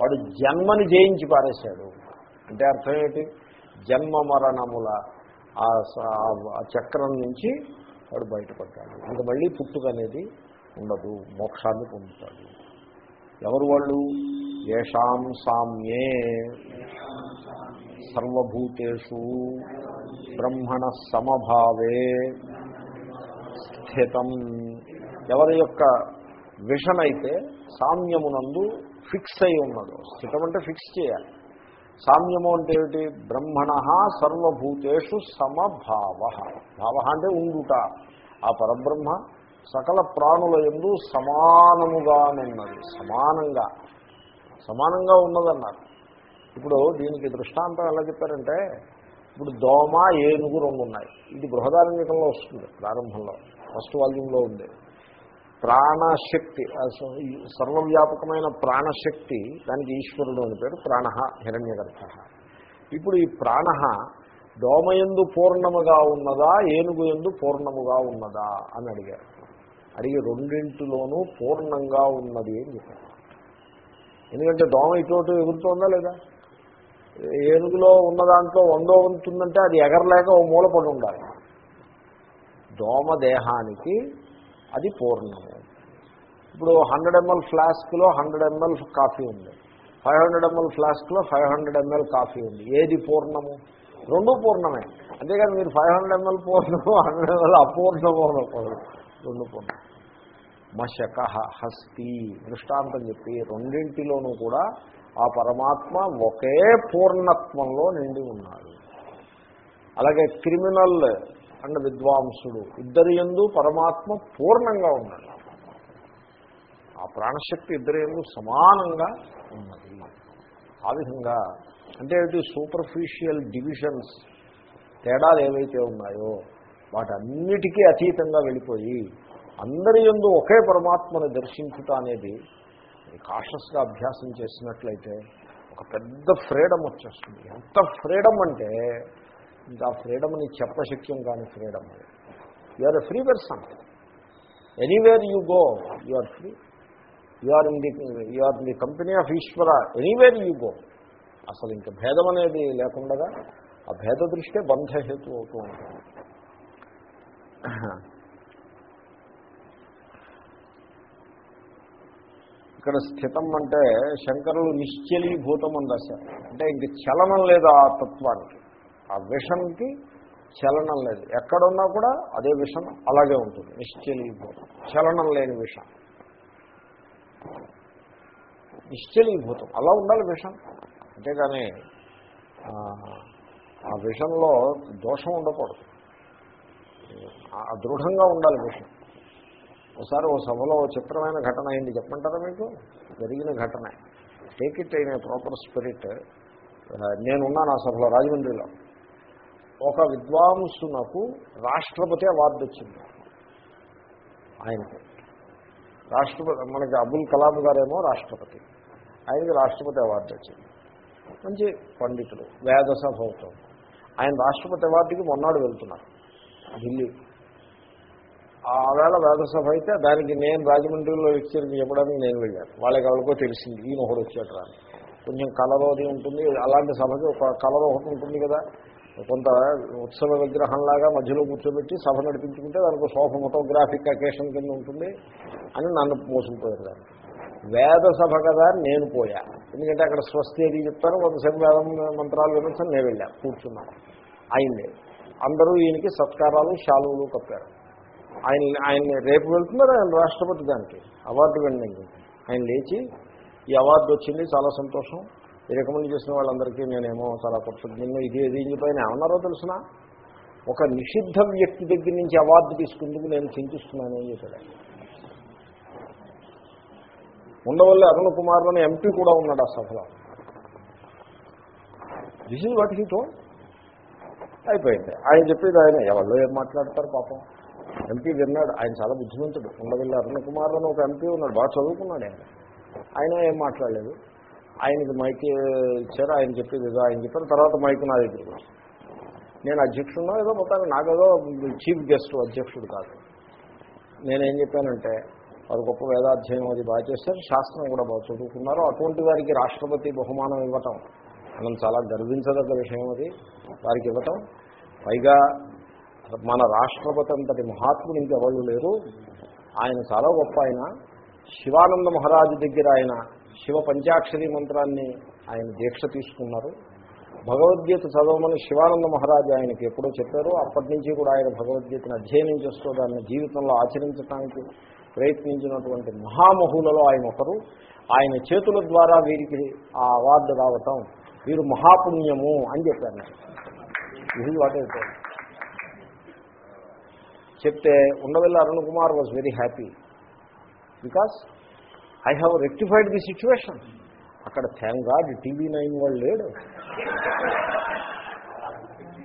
వాడు జన్మని జయించి పారేశాడు. అంటే అర్థం ఏంటి? జన్మ మరణముల ఆ స- ఆ చక్రం నుంచి వాడు బయటపడ్డాడు. ఇంకా మళ్ళీ పుట్టుక అనేది ఉండదు. మోక్షాన్ని పొందుతాడు. ఎవరు వాళ్ళు? ఏషాం సామ్యే. సర్వభూతేషు బ్రహ్మణ సమభావే స్థితం. ఎవరి యొక్క విషన్ అయితే సామ్యమునందు ఫిక్స్ అయి ఉన్నదో స్థితం అంటే ఫిక్స్ చేయాలి. సామ్యము అంటే ఏమిటి? బ్రహ్మణ సర్వభూతేషు సమభావ. భావ అంటే ఉండుట. ఆ పరబ్రహ్మ సకల ప్రాణుల ఎందు సమానముగానున్నది సమానంగా. సమానంగా ఉన్నదన్నారు. ఇప్పుడు దీనికి దృష్టాంతం ఎలా చెప్పారంటే ఇప్పుడు దోమ ఏనుగు రెండు ఉన్నాయి ఇది బృహదారంగికంలో వస్తుంది ప్రారంభంలో. ఫస్ట్ వాల్యూంలో ఉంది. ప్రాణశక్తి సర్వవ్యాపకమైన ప్రాణశక్తి దానికి ఈశ్వరుడు అని పేరు ప్రాణ హిరణ్యగర్భ. ఇప్పుడు ఈ ప్రాణ దోమయందు పూర్ణముగా ఉన్నదా ఏనుగు ఎందు పూర్ణముగా ఉన్నదా అని అడిగారు. అడిగి రెండింటిలోనూ పూర్ణంగా ఉన్నది అని చెప్పారు. ఎందుకంటే దోమ ఇటువంటి ఎగురుతోందా లేదా? ఏనుగులో ఉన్న దాంట్లో వందో ఉంటుందంటే అది ఎగరలేక ఓ మూలపడి ఉండాలి. దోమ దేహానికి అది పూర్ణము. ఇప్పుడు హండ్రెడ్ ఎంఎల్ ఫ్లాస్క్లో హండ్రెడ్ ఎంఎల్ కాఫీ ఉంది. ఫైవ్ హండ్రెడ్ ఎంఎల్ ఫ్లాస్క్లో ఫైవ్ హండ్రెడ్ ఎంఎల్ కాఫీ ఉంది. ఏది పూర్ణము? రెండు పూర్ణమే. అంతేకాదు మీరు ఫైవ్ హండ్రెడ్ ఎంఎల్ పూర్ణము హండ్రెడ్ ఎంఎల్ అపూర్ణము అనకూడదు రెండు పూర్ణం మశక హస్తి దృష్టాంతం చెప్పి రెండింటిలోనూ కూడా ఆ పరమాత్మ ఒకే పూర్ణత్వంలో నిండి ఉన్నాడు. అలాగే క్రిమినల్ అండ్ విద్వాంసుడు. ఇద్దరి ఎందు పరమాత్మ పూర్ణంగా ఉన్నాడు. ఆ ప్రాణశక్తి ఇద్దరి ఎందు సమానంగా ఉన్నది. ఆ విధంగా అంటే సూపర్ఫిషియల్ డివిజన్స్ తేడాలు ఏవైతే ఉన్నాయో వాటన్నిటికీ అతీతంగా వెళ్ళిపోయి అందరి ఎందు ఒకే పరమాత్మను దర్శించుట అనేది కాషస్గా అభ్యాసం చేసినట్లయితే ఒక పెద్ద ఫ్రీడమ్ వచ్చేస్తుంది. ఎంత ఫ్రీడమ్ అంటే ఇంకా ఫ్రీడమ్ని చెప్పశక్యం కాని freedom you are a free person anywhere you go you are free you are in the you are in the company of Ishwara anywhere you go అసలు ఇంకా భేదం అనేది లేకుండా ఆ భేద దృష్టే బంధహేతు అవుతూ ఉంటుంది. ఇక్కడ స్థితం అంటే శంకరులు నిశ్చలీభూతం అని రాశారు. అంటే ఇంక చలనం లేదు ఆ తత్వానికి. ఆ విషంకి చలనం లేదు. ఎక్కడున్నా కూడా అదే విషం అలాగే ఉంటుంది. నిశ్చలీభూతం. చలనం లేని విషం. నిశ్చలీభూతం. అలా ఉండాలి విషం. అంతేగాని ఆ, విషంలో దోషం ఉండకూడదు. దృఢంగా ఉండాలి విషం. ఒకసారి ఓ సభలో ఓ చిత్రమైన ఘటన అయింది. చెప్పంటారా మీకు? జరిగిన ఘటన. టేక్ ఇట్ అయిన ప్రాపర్ స్పిరిట్. నేనున్నాను ఆ సభలో రాజమండ్రిలో. ఒక విద్వాంసునకు రాష్ట్రపతి అవార్డు వచ్చింది ఆయనకు రాష్ట్రపతి మనకి అబుల్ కలాం గారేమో రాష్ట్రపతి. ఆయనకి రాష్ట్రపతి అవార్డు వచ్చింది మంచి పండితుడు వేదసభ అవుతుంది ఆయన రాష్ట్రపతి అవార్డుకి మొన్నాడు వెళ్తున్నారు ఢిల్లీ. ఆ వేళ వేదసభ అయితే దానికి నేను రాజమండ్రిలో లెక్చర్కి చెప్పడానికి నేను వెళ్ళాను. వాళ్ళకి ఎవరికో తెలిసింది ఈయన ఒకడు వచ్చాడు రాని కొంచెం కలర్ అది ఉంటుంది అలాంటి సభకి ఒక కలర్ ఒకటి ఉంటుంది కదా. కొంత ఉత్సవ విగ్రహంలాగా మధ్యలో కూర్చోబెట్టి సభ నడిపించుకుంటే దానికి సోఫ ఫోటోగ్రాఫిక్ అకేషన్ కింద ఉంటుంది అని నన్ను మోసుకుపోయారు దానికి వేద సభ కదా నేను పోయా. ఎందుకంటే అక్కడ స్వస్తి అది చెప్తాను కొంతసేపు వేదం మంత్రాలు వినొచ్చు నేను వెళ్ళాను కూర్చున్నాను అయింది. అందరూ ఈయనకి సత్కారాలు శాలువులు కప్పారు. ఆయన ఆయన రేపు వెళ్తున్నారు ఆయన రాష్ట్రపతి దానికి అవార్డు వినడానికి. ఆయన లేచి ఈ అవార్డు వచ్చింది చాలా సంతోషం. ఈ రికమెండ్ చేసిన వాళ్ళందరికీ నేనేమో చాలా కృతజ్ఞంగా ఇది ఇది అని చెప్పి ఏమన్నారో తెలిసిన? ఒక నిషిద్ధ వ్యక్తి దగ్గర నుంచి అవార్డు తీసుకుందుకు నేను చింతిస్తున్నాను అని చెప్పాడు. ఉండవల్లి అరుణ్ కుమార్ అని ఎంపీ కూడా ఉన్నాడు ఆ సభలో. This is what he told అయిపోయింది. ఆయన చెప్పేది ఆయన ఎవరిలో ఏం మాట్లాడతారు పాపం? ఎంపీ విన్నాడు. ఆయన చాలా బుద్ధిమంతుడు. ఉండవల్లి అరుణ్ కుమార్ అని ఒక ఎంపీ ఉన్నాడు. బాగా చదువుకున్నాడు ఆయన. ఆయన ఏం మాట్లాడలేదు. ఆయనకి మైక్ ఇచ్చారు ఆయన చెప్పేది ఏదో ఆయన చెప్పారు. తర్వాత మైక్ నా దగ్గరికి నేను అధ్యక్షుడు ఏదో మొత్తాన్ని నాకేదో చీఫ్ గెస్ట్ అధ్యక్షుడు కాదు. నేనేం చెప్పానంటే వారు గొప్ప వేదాధ్యయనం అది బాగా చేస్తారు శాస్త్రం కూడా బాగా చదువుకున్నారు. అటువంటి వారికి రాష్ట్రపతి బహుమానం ఇవ్వటం మనం చాలా గర్వించదగ్గ విషయం అది వారికి ఇవ్వటం. పైగా మన రాష్ట్రపతి అంతటి మహాత్ముడు ఇంకెవరు లేరు. ఆయన చాలా గొప్ప ఆయన. శివానంద మహారాజు దగ్గర ఆయన శివ పంచాక్షరి మంత్రాన్ని ఆయన దీక్ష తీసుకున్నారు. భగవద్గీత చదవమని శివానంద మహారాజు ఆయనకి ఎప్పుడో చెప్పారు. అప్పటి నుంచి కూడా ఆయన భగవద్గీతను అధ్యయనం చేస్తూ దాన్ని జీవితంలో ఆచరించడానికి ప్రయత్నించినటువంటి మహామహులలో ఆయన ఒకరు. ఆయన చేతుల ద్వారా వీరికి ఆ అవార్డు రావటం వీరు మహాపుణ్యము అని చెప్పారు. ఇది వాటే చెప్తే Undavalli Arun Kumar was very happy because I have rectified the situation అక్కడ థ్యాంక్ గాడ్ టీవీ నైన్ వాళ్ళు లేడు.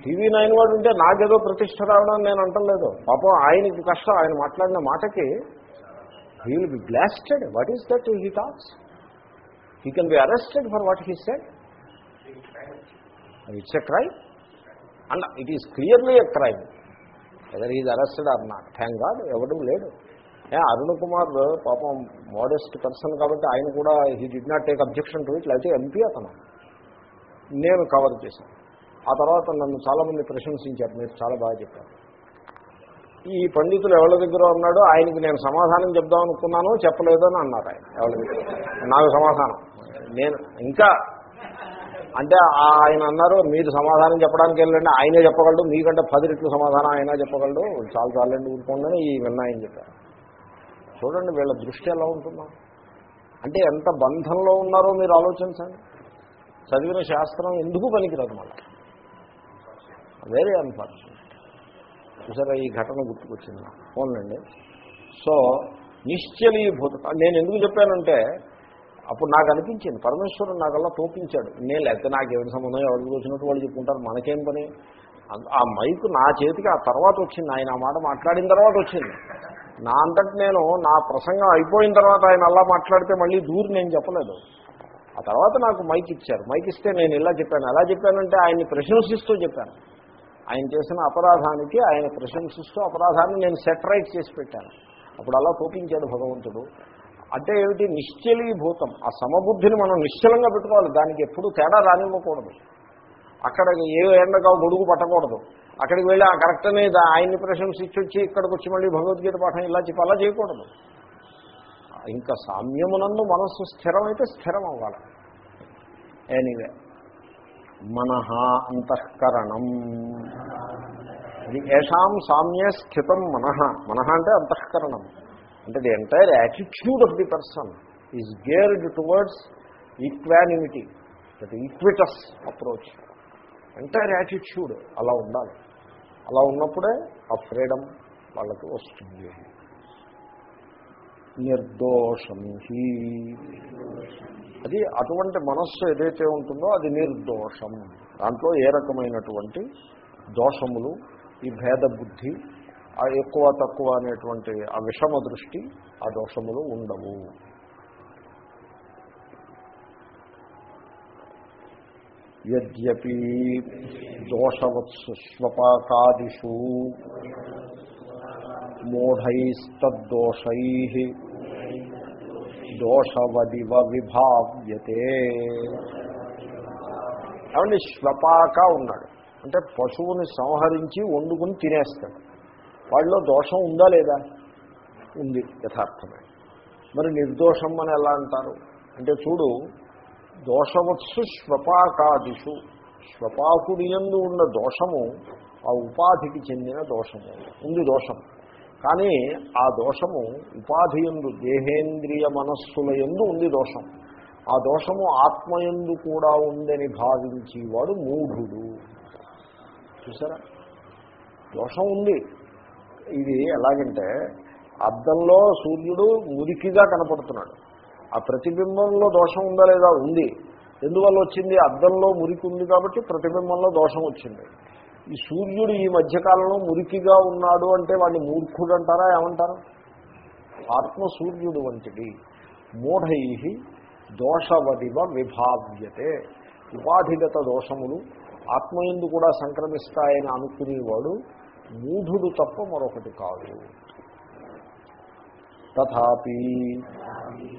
టీవీ నైన్ వాడు ఉంటే నాకేదో ప్రతిష్ట రావడం నేను అంటలేదు. పాపం ఆయనకి కష్టం ఆయన మాట్లాడిన మాటకి he will be blasted what is that he talks he can be arrested for what he said it's a crime and it is clearly a crime either is arrested or not thank God ఎవడూ లేడు. అరుణ్ కుమార్ పాపం modest person కాబట్టి ఆయన కూడా he did not take objection to it లేకపోతే MP అతను. నేను cover చేశాను. ఆ తర్వాత నన్ను చాలామంది ప్రశంసించారు. మీరు చాలా బాగా చెప్పారు. ఈ పండితులు ఎవరి దగ్గర ఉన్నాడో ఆయనకి నేను సమాధానం చెప్దాం అనుకున్నాను చెప్పలేదు అని అన్నారు ఆయన. ఎవరి దగ్గర? నాకు సమాధానం. నేను ఇంకా అంటే ఆయన అన్నారు మీరు సమాధానం చెప్పడానికి వెళ్ళండి. ఆయనే చెప్పగలడు. మీకంటే పది రెట్లు సమాధానం ఆయన చెప్పగలడు. చాలా చాలండి ఊరుకోండి ఈ విన్నాయని చెప్పారు. చూడండి వీళ్ళ దృష్టి ఎలా ఉంటుందో. అంటే ఎంత బంధంలో ఉన్నారో మీరు ఆలోచించండి. చదివిన శాస్త్రం ఎందుకు పనికిరాదు మళ్ళీ? వెరీ అన్ఫార్చునేట్ చూసారా ఈ ఘటన గుర్తుకొచ్చింది ఫోన్లండి సో నిశ్చలీభూత నేను ఎందుకు చెప్పానంటే అప్పుడు నాకు అనిపించింది. పరమేశ్వరుడు నాకల్లా తోపించాడు. నేను లేకపోతే నాకేమైనా సంబంధం? ఎవరికి వచ్చినట్టు వాళ్ళు చెప్పుకుంటారు. మనకేం పని? ఆ మైకు నా చేతికి ఆ తర్వాత వచ్చింది. ఆయన ఆ మాట మాట్లాడిన తర్వాత వచ్చింది. నా అంతటి నేను నా ప్రసంగం అయిపోయిన తర్వాత ఆయన అలా మాట్లాడితే మళ్ళీ దూరు నేను చెప్పలేదు. ఆ తర్వాత నాకు మైక్ ఇచ్చారు. మైక్ ఇస్తే నేను ఇలా చెప్పాను. ఎలా చెప్పానంటే ఆయన్ని ప్రశంసిస్తూ చెప్పాను. ఆయన చేసిన అపరాధానికి ఆయన ప్రశంసిస్తూ అపరాధాన్ని నేను సెటరైట్ చేసి పెట్టాను. అప్పుడు అలా తోపించాడు భగవంతుడు. అంటే ఏమిటి? నిశ్చలీభూతం. ఆ సమబుద్ధిని మనం నిశ్చలంగా పెట్టుకోవాలి. దానికి ఎప్పుడు తేడా రానివ్వకూడదు. అక్కడ ఏ ఎండగా గొడుగు పట్టకూడదు. అక్కడికి వెళ్ళి ఆ కరెక్ట్ అనేది ఆయన్ని ప్రశంసించి వచ్చి ఇక్కడికి వచ్చి మళ్ళీ భగవద్గీత పాఠం ఇలా చెప్పి అలా చేయకూడదు. ఇంకా సామ్యమునందు మనస్సు స్థిరమైతే స్థిరం అవ్వాలి ఎనీవే మనహ అంతఃకరణం. ఇది ఏషాం సామ్యే స్థితం మనహ. మనహ అంటే అంతఃకరణం. అంటే the entire attitude of the person is geared towards equanimity that equitous approach entire attitude అలా ఉండాలి. అలా ఉన్నప్పుడే ఆ ఫ్రీడమ్ వాళ్ళకి వస్తుంది. నిర్దోషం హీ. అది అటువంటి మనస్సు ఏదైతే ఉంటుందో అది నిర్దోషం. దాంట్లో ఏ రకమైనటువంటి దోషములు ఈ భేద బుద్ధి ఆ ఎక్కువ తక్కువ అనేటువంటి ఆ విషమ దృష్టి ఆ దోషములు ఉండవు. యద్యపి దోషవత్సు స్వపాకాదిషు మూఢైస్తద్దోషై దోషవదివ విభావ్యతే ఏమండి శ్వపాక ఉన్నాడు. అంటే పశువుని సంహరించి వండుకుని తినేస్తాడు. వాళ్ళలో దోషం ఉందా లేదా? ఉంది యథార్థమే. మరి నిర్దోషం అని ఎలా అంటారు? అంటే చూడు దోషవత్సు శ్వపాకాదిషు. శ్వపాకుడి ఎందు ఉన్న దోషము ఆ ఉపాధికి చెందిన దోషము. ఉంది దోషం. కానీ ఆ దోషము ఉపాధి ఎందు దేహేంద్రియ మనస్సుల ఎందు ఉంది దోషం. ఆ దోషము ఆత్మయందు కూడా ఉందని భావించి వాడు మూఢుడు. చూసారా? దోషం ఉంది. ఇది ఎలాగంటే అద్దంలో సూర్యుడు మురికిగా కనపడుతున్నాడు. ఆ ప్రతిబింబంలో దోషం ఉందా లేదా? ఉంది. ఎందువల్ల వచ్చింది? అద్దంలో మురికి ఉంది కాబట్టి ప్రతిబింబంలో దోషం వచ్చింది. ఈ సూర్యుడు ఈ మధ్యకాలంలో మురికిగా ఉన్నాడు అంటే వాడిని మూర్ఖుడు అంటారా? ఏమంటారు? ఆత్మ సూర్యుడు వంటిది. మూఢై దోషవదివ విభావ్యతే. ఉపాధిగత దోషములు ఆత్మయందు కూడా సంక్రమిస్తాయని అనుకునేవాడు. మూఢుడు తప్ప మరొకటి కాదు. తథాపి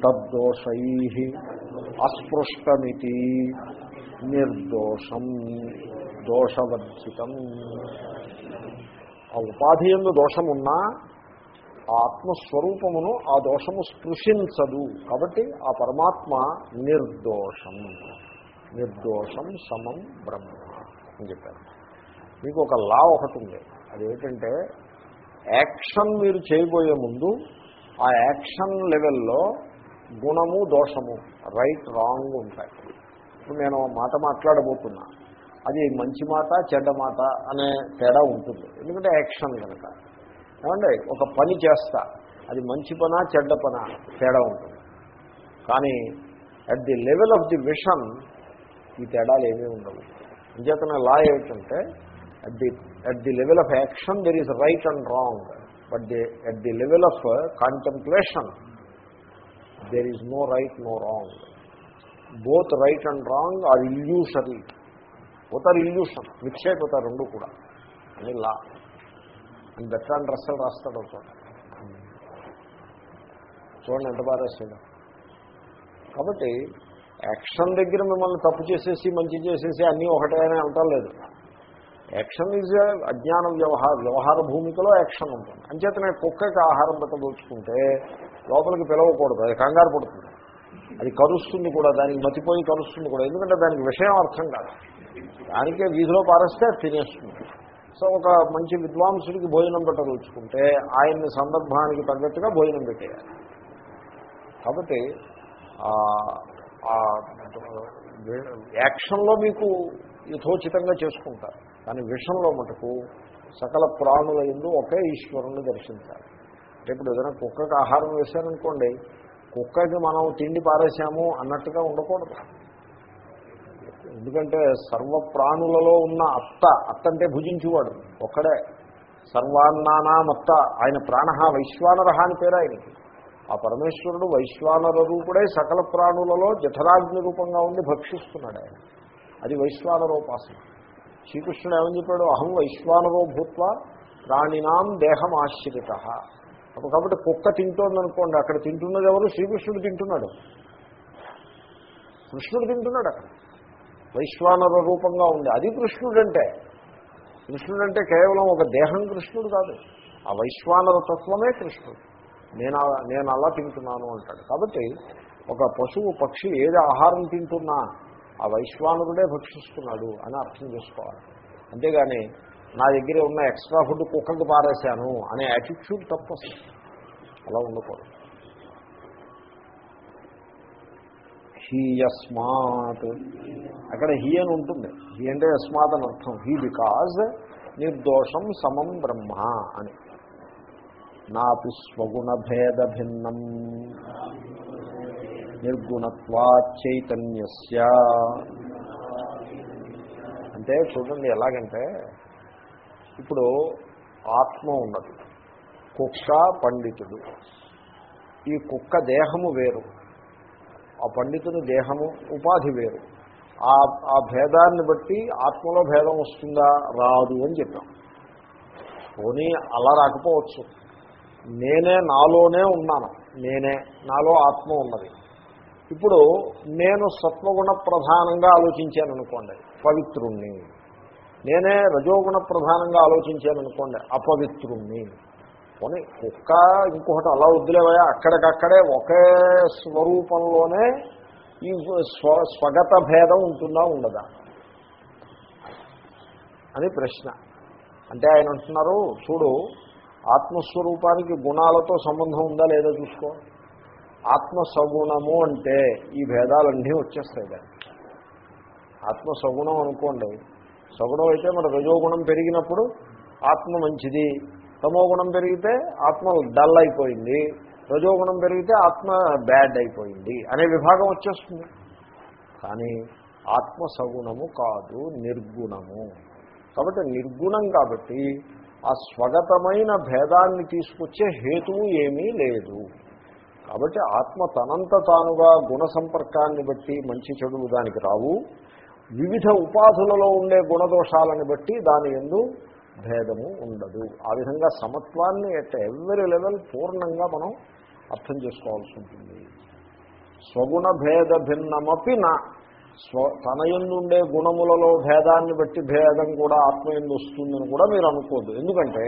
తద్దోషై అస్పృష్టమితి నిర్దోషం దోషవర్జితం. ఆ ఉపాధి ఎందు దోషమున్నా ఆ ఆత్మస్వరూపమును ఆ దోషము స్పృశించదు. కాబట్టి ఆ పరమాత్మ నిర్దోషం. నిర్దోషం సమం బ్రహ్మ అని చెప్పారు. మీకు ఒక లా ఒకటి ఉంది. అదేంటంటే యాక్షన్ మీరు చేయబోయే ముందు ఆ యాక్షన్ లెవెల్లో గుణము దోషము రైట్ రాంగ్ ఉంటాయి. ఇప్పుడు నేను మాట మాట్లాడబోతున్నా. అది మంచి మాట చెడ్డ మాట అనే తేడా ఉంటుంది. ఎందుకంటే యాక్షన్ కనుక. ఏమండి? ఒక పని చేస్తా. అది మంచి పనా చెడ్డ పనా తేడా ఉంటుంది. కానీ at the level of the vision ఈ తేడాలు ఏమీ ఉండవు. అంచేతన లా ఏమిటంటే at the at the level of action there is right and wrong but the at the level of contemplation there is no right no wrong both right and wrong are illusory both are illusion mix అయిపోతారు రెండు కూడా అని లా అని better and Russell రాస్తాడు ఒక చూడండి ఎంత బాగా రాశాడు కాబట్టి యాక్షన్ దగ్గర మిమ్మల్ని తప్పు చేసేసి మంచి చేసేసి అన్నీ ఒకటే అని అంటలేదు లేదు. యాక్షన్ ఈజ్ అజ్ఞాన వ్యవహార వ్యవహార భూమికలో యాక్షన్ ఉంటుంది. అంచేతనే కుక్కకి ఆహారం పెట్టదోచుకుంటే లోపలికి పిలవకూడదు అది కంగారు పడుతుంది. అది కరుస్తుంది కూడా దానికి మతిపోయి కరుస్తుంది కూడా ఎందుకంటే దానికి విషయం అర్థం కాదు. దానికే వీధిలో పారేస్తే తినేస్తుంది. సో ఒక మంచి విద్వాంసుడికి భోజనం పెట్టదలుచుకుంటే ఆయన్ని సందర్భానికి తగ్గట్టుగా భోజనం పెట్టేయాలి. కాబట్టి యాక్షన్లో మీకు యథోచితంగా చేసుకుంటారు. కానీ విషంలో మటుకు సకల ప్రాణుల ఎందు ఒకే ఈశ్వరుణ్ణి దర్శించాలి. అంటే ఇప్పుడు ఏదైనా కుక్కకి ఆహారం వేశారనుకోండి కుక్కకి మనం తిండి పారేశాము అన్నట్టుగా ఉండకూడదు. ఎందుకంటే సర్వ ప్రాణులలో ఉన్న అత్త అత్త అంటే భుజించువాడు ఒక్కడే. సర్వాన్నానామత్త ఆయన ప్రాణ వైశ్వానర అని పేరు ఆయనకి. ఆ పరమేశ్వరుడు వైశ్వానర రూపుడే సకల ప్రాణులలో జఠరాగ్ని రూపంగా ఉండి భక్షిస్తున్నాడు ఆయన. అది వైశ్వానరోపాసన. శ్రీకృష్ణుడు ఏమని చెప్పాడు? అహం వైశ్వానరో భూత్వ ప్రాణినాం దేహం ఆశ్రిత. అప్పుడు కాబట్టి కుక్క తింటోందనుకోండి అక్కడ తింటున్నది ఎవరు? శ్రీకృష్ణుడు తింటున్నాడు. కృష్ణుడు తింటున్నాడు అక్కడ. వైశ్వానర రూపంగా ఉంది. అది కృష్ణుడంటే. కృష్ణుడంటే కేవలం ఒక దేహం కృష్ణుడు కాదు. ఆ వైశ్వానర తత్వమే కృష్ణుడు. నేను అలా- నేను అలా తింటున్నాను అంటాడు. కాబట్టి ఒక పశువు పక్షి ఏది ఆహారం తింటున్నా ఆ వైశ్వానరుడే భక్షిస్తున్నాడు అని అర్థం చేసుకోవాలి. అంతేగాని నా దగ్గర ఉన్న ఎక్స్ట్రా ఫుడ్ కుక్కకు పారేశాను అనే యాటిట్యూడ్ తప్పు అలా ఉండకూడదు. హీ యస్మాత్. అక్కడ హీ అని ఉంటుంది. హీ అంటే యస్మాత్ అని అర్థం. హీ బికాజ్ నిర్దోషం సమం బ్రహ్మ అని. నాపి స్వగుణ భేద భిన్నం. నిర్గుణత్వాచైతన్యస్య అంటే చూడండి ఎలాగంటే ఇప్పుడు ఆత్మ ఉన్నది. కుక్క పండితుడు. ఈ కుక్క దేహము వేరు. ఆ పండితుని దేహము ఉపాధి వేరు. ఆ ఆ భేదాన్ని బట్టి ఆత్మలో భేదం వస్తుందా? రాదు అని చెప్పాం. పోనీ అలా రాకపోవచ్చు. నేనే నాలోనే ఉన్నాను. నేనే నాలో ఆత్మ ఉన్నది. ఇప్పుడు నేను సత్వగుణ ప్రధానంగా ఆలోచించాను అనుకోండి పవిత్రుణ్ణి. నేనే రజోగుణ ప్రధానంగా ఆలోచించాను అనుకోండి అపవిత్రుణ్ణి. పోనీ కుక్క ఇంకొకటి అలా వద్దులేవయా అక్కడికక్కడే ఒకే స్వరూపంలోనే ఈ స్వ స్వగత భేదం ఉంటుందా ఉండదా? అని ప్రశ్న. అంటే ఆయన అంటున్నారు చూడు ఆత్మస్వరూపానికి గుణాలతో సంబంధం ఉందా లేదా చూసుకో. ఆత్మ సగుణము అంటే ఈ భేదాలన్నీ వచ్చేస్తాయి దానికి. ఆత్మ సగుణం అనుకోండి సగుణం అయితే మన రజోగుణం పెరిగినప్పుడు ఆత్మ మంచిది తమో గుణం పెరిగితే ఆత్మ డల్ అయిపోయింది రజోగుణం పెరిగితే ఆత్మ బ్యాడ్ అయిపోయింది అనే విభాగం వచ్చేస్తుంది. కానీ ఆత్మ సగుణము కాదు నిర్గుణము. కాబట్టి నిర్గుణం కాబట్టి ఆ స్వగతమైన భేదాన్ని తీసుకొచ్చే హేతువు ఏమీ లేదు. కాబట్టి ఆత్మ తనంత తానుగా గుణ సంపర్కాన్ని బట్టి మంచి చెడులు దానికి రావు. వివిధ ఉపాధులలో ఉండే గుణదోషాలను బట్టి దాని ఎందు భేదము ఉండదు. ఆ విధంగా సమత్వాన్ని ఎట్ ఎవరి లెవెల్ పూర్ణంగా మనం అర్థం చేసుకోవాల్సి ఉంటుంది. స్వగుణ భేద భిన్నమపి నా స్వ తన ఎందుండే గుణములలో భేదాన్ని బట్టి భేదం కూడా ఆత్మ ఎందు వస్తుందని కూడా మీరు అనుకోద్దు. ఎందుకంటే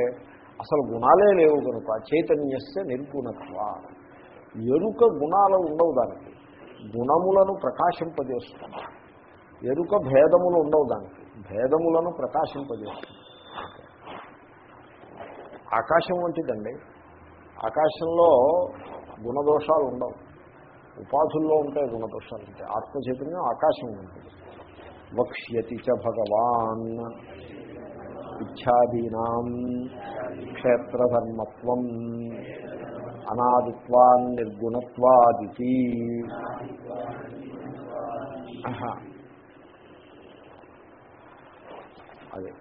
అసలు గుణాలే లేవు కనుక చైతన్యస్య నిర్గుణత్వ ఎరుక గుణాలు ఉండవు దానికి. గుణములను ప్రకాశింపజేస్తుంది. ఎరుక భేదములు ఉండవు దానికి. భేదములను ప్రకాశింపజేస్తుంది. ఆకాశం వంటిదండి. ఆకాశంలో గుణదోషాలు ఉండవు. ఉపాధుల్లో ఉంటాయి గుణదోషాలు. ఉంటాయి ఆత్మ చైతన్యం ఆకాశం ఉంటుంది వక్ష్యతి చ భగవాన్. ఇచ్ఛాదీనాం క్షేత్రధర్మత్వం. అనాదిత్వాన్ నిర్గుణత్వాదితి. అదే.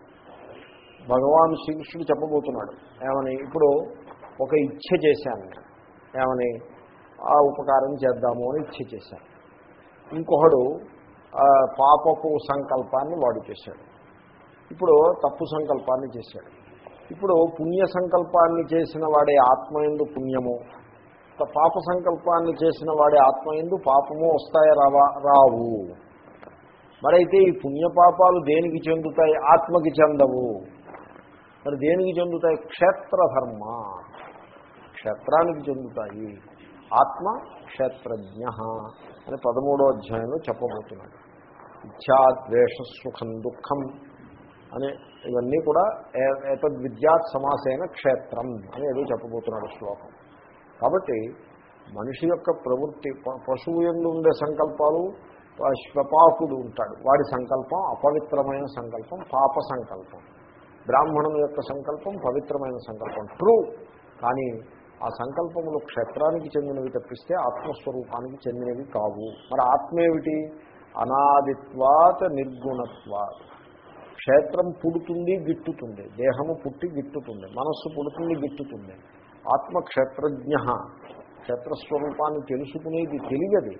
భగవాన్ శ్రీకృష్ణుడు చెప్పబోతున్నాడు. ఏమని? ఇప్పుడు ఒక ఇచ్ఛ చేశాను. ఏమని? ఆ ఉపకారం చేద్దాము అని ఇచ్ఛ చేశాను. ఇంకొకడు పాపపు సంకల్పాన్ని వాడు చేశాడు. ఇప్పుడు తప్పు సంకల్పాన్ని చేశాడు. ఇప్పుడు పుణ్య సంకల్పాన్ని చేసిన వాడే ఆత్మయందు పుణ్యము. త- పాప సంకల్పాన్ని చేసిన వాడే ఆత్మయందు పాపము వస్తాయి రావా? రావు. మరైతే ఈ పుణ్యపాపాలు దేనికి చెందుతాయి? ఆత్మకి చెందవు. మరి దేనికి చెందుతాయి? క్షేత్రధర్మ. క్షేత్రానికి చెందుతాయి. ఆత్మ క్షేత్రజ్ఞ అని పదమూడో అధ్యాయంలో చెప్పబోతున్నాడు. ఇచ్ఛా ద్వేష సుఖం దుఃఖం అని ఇవన్నీ కూడా ఏ- ఏతద్ విద్యాత్ సమాసేన క్షేత్రం అని ఏదో చెప్పబోతున్నాడు శ్లోకం. కాబట్టి మనిషి యొక్క ప్రవృత్తి పశువు ఎందు ఉండే సంకల్పాలు శ్వపాకుడు ఉంటాడు. వాడి సంకల్పం అపవిత్రమైన సంకల్పం పాప సంకల్పం. బ్రాహ్మణుని యొక్క సంకల్పం పవిత్రమైన సంకల్పం. ట్రూ. కానీ ఆ సంకల్పములు క్షేత్రానికి చెందినవి తప్పిస్తే ఆత్మస్వరూపానికి చెందినవి కావు. మరి ఆత్మ ఏమిటి అనాదిత్వాత నిర్గుణత్వాత్. క్షేత్రం పుడుతుంది గిట్టుతుంది. దేహము పుట్టి గిట్టుతుంది. మనస్సు పుడుతుంది గిట్టుతుంది. ఆత్మక్షేత్రజ్ఞ. క్షేత్రస్వరూపాన్ని తెలుసుకునేది తెలియదు.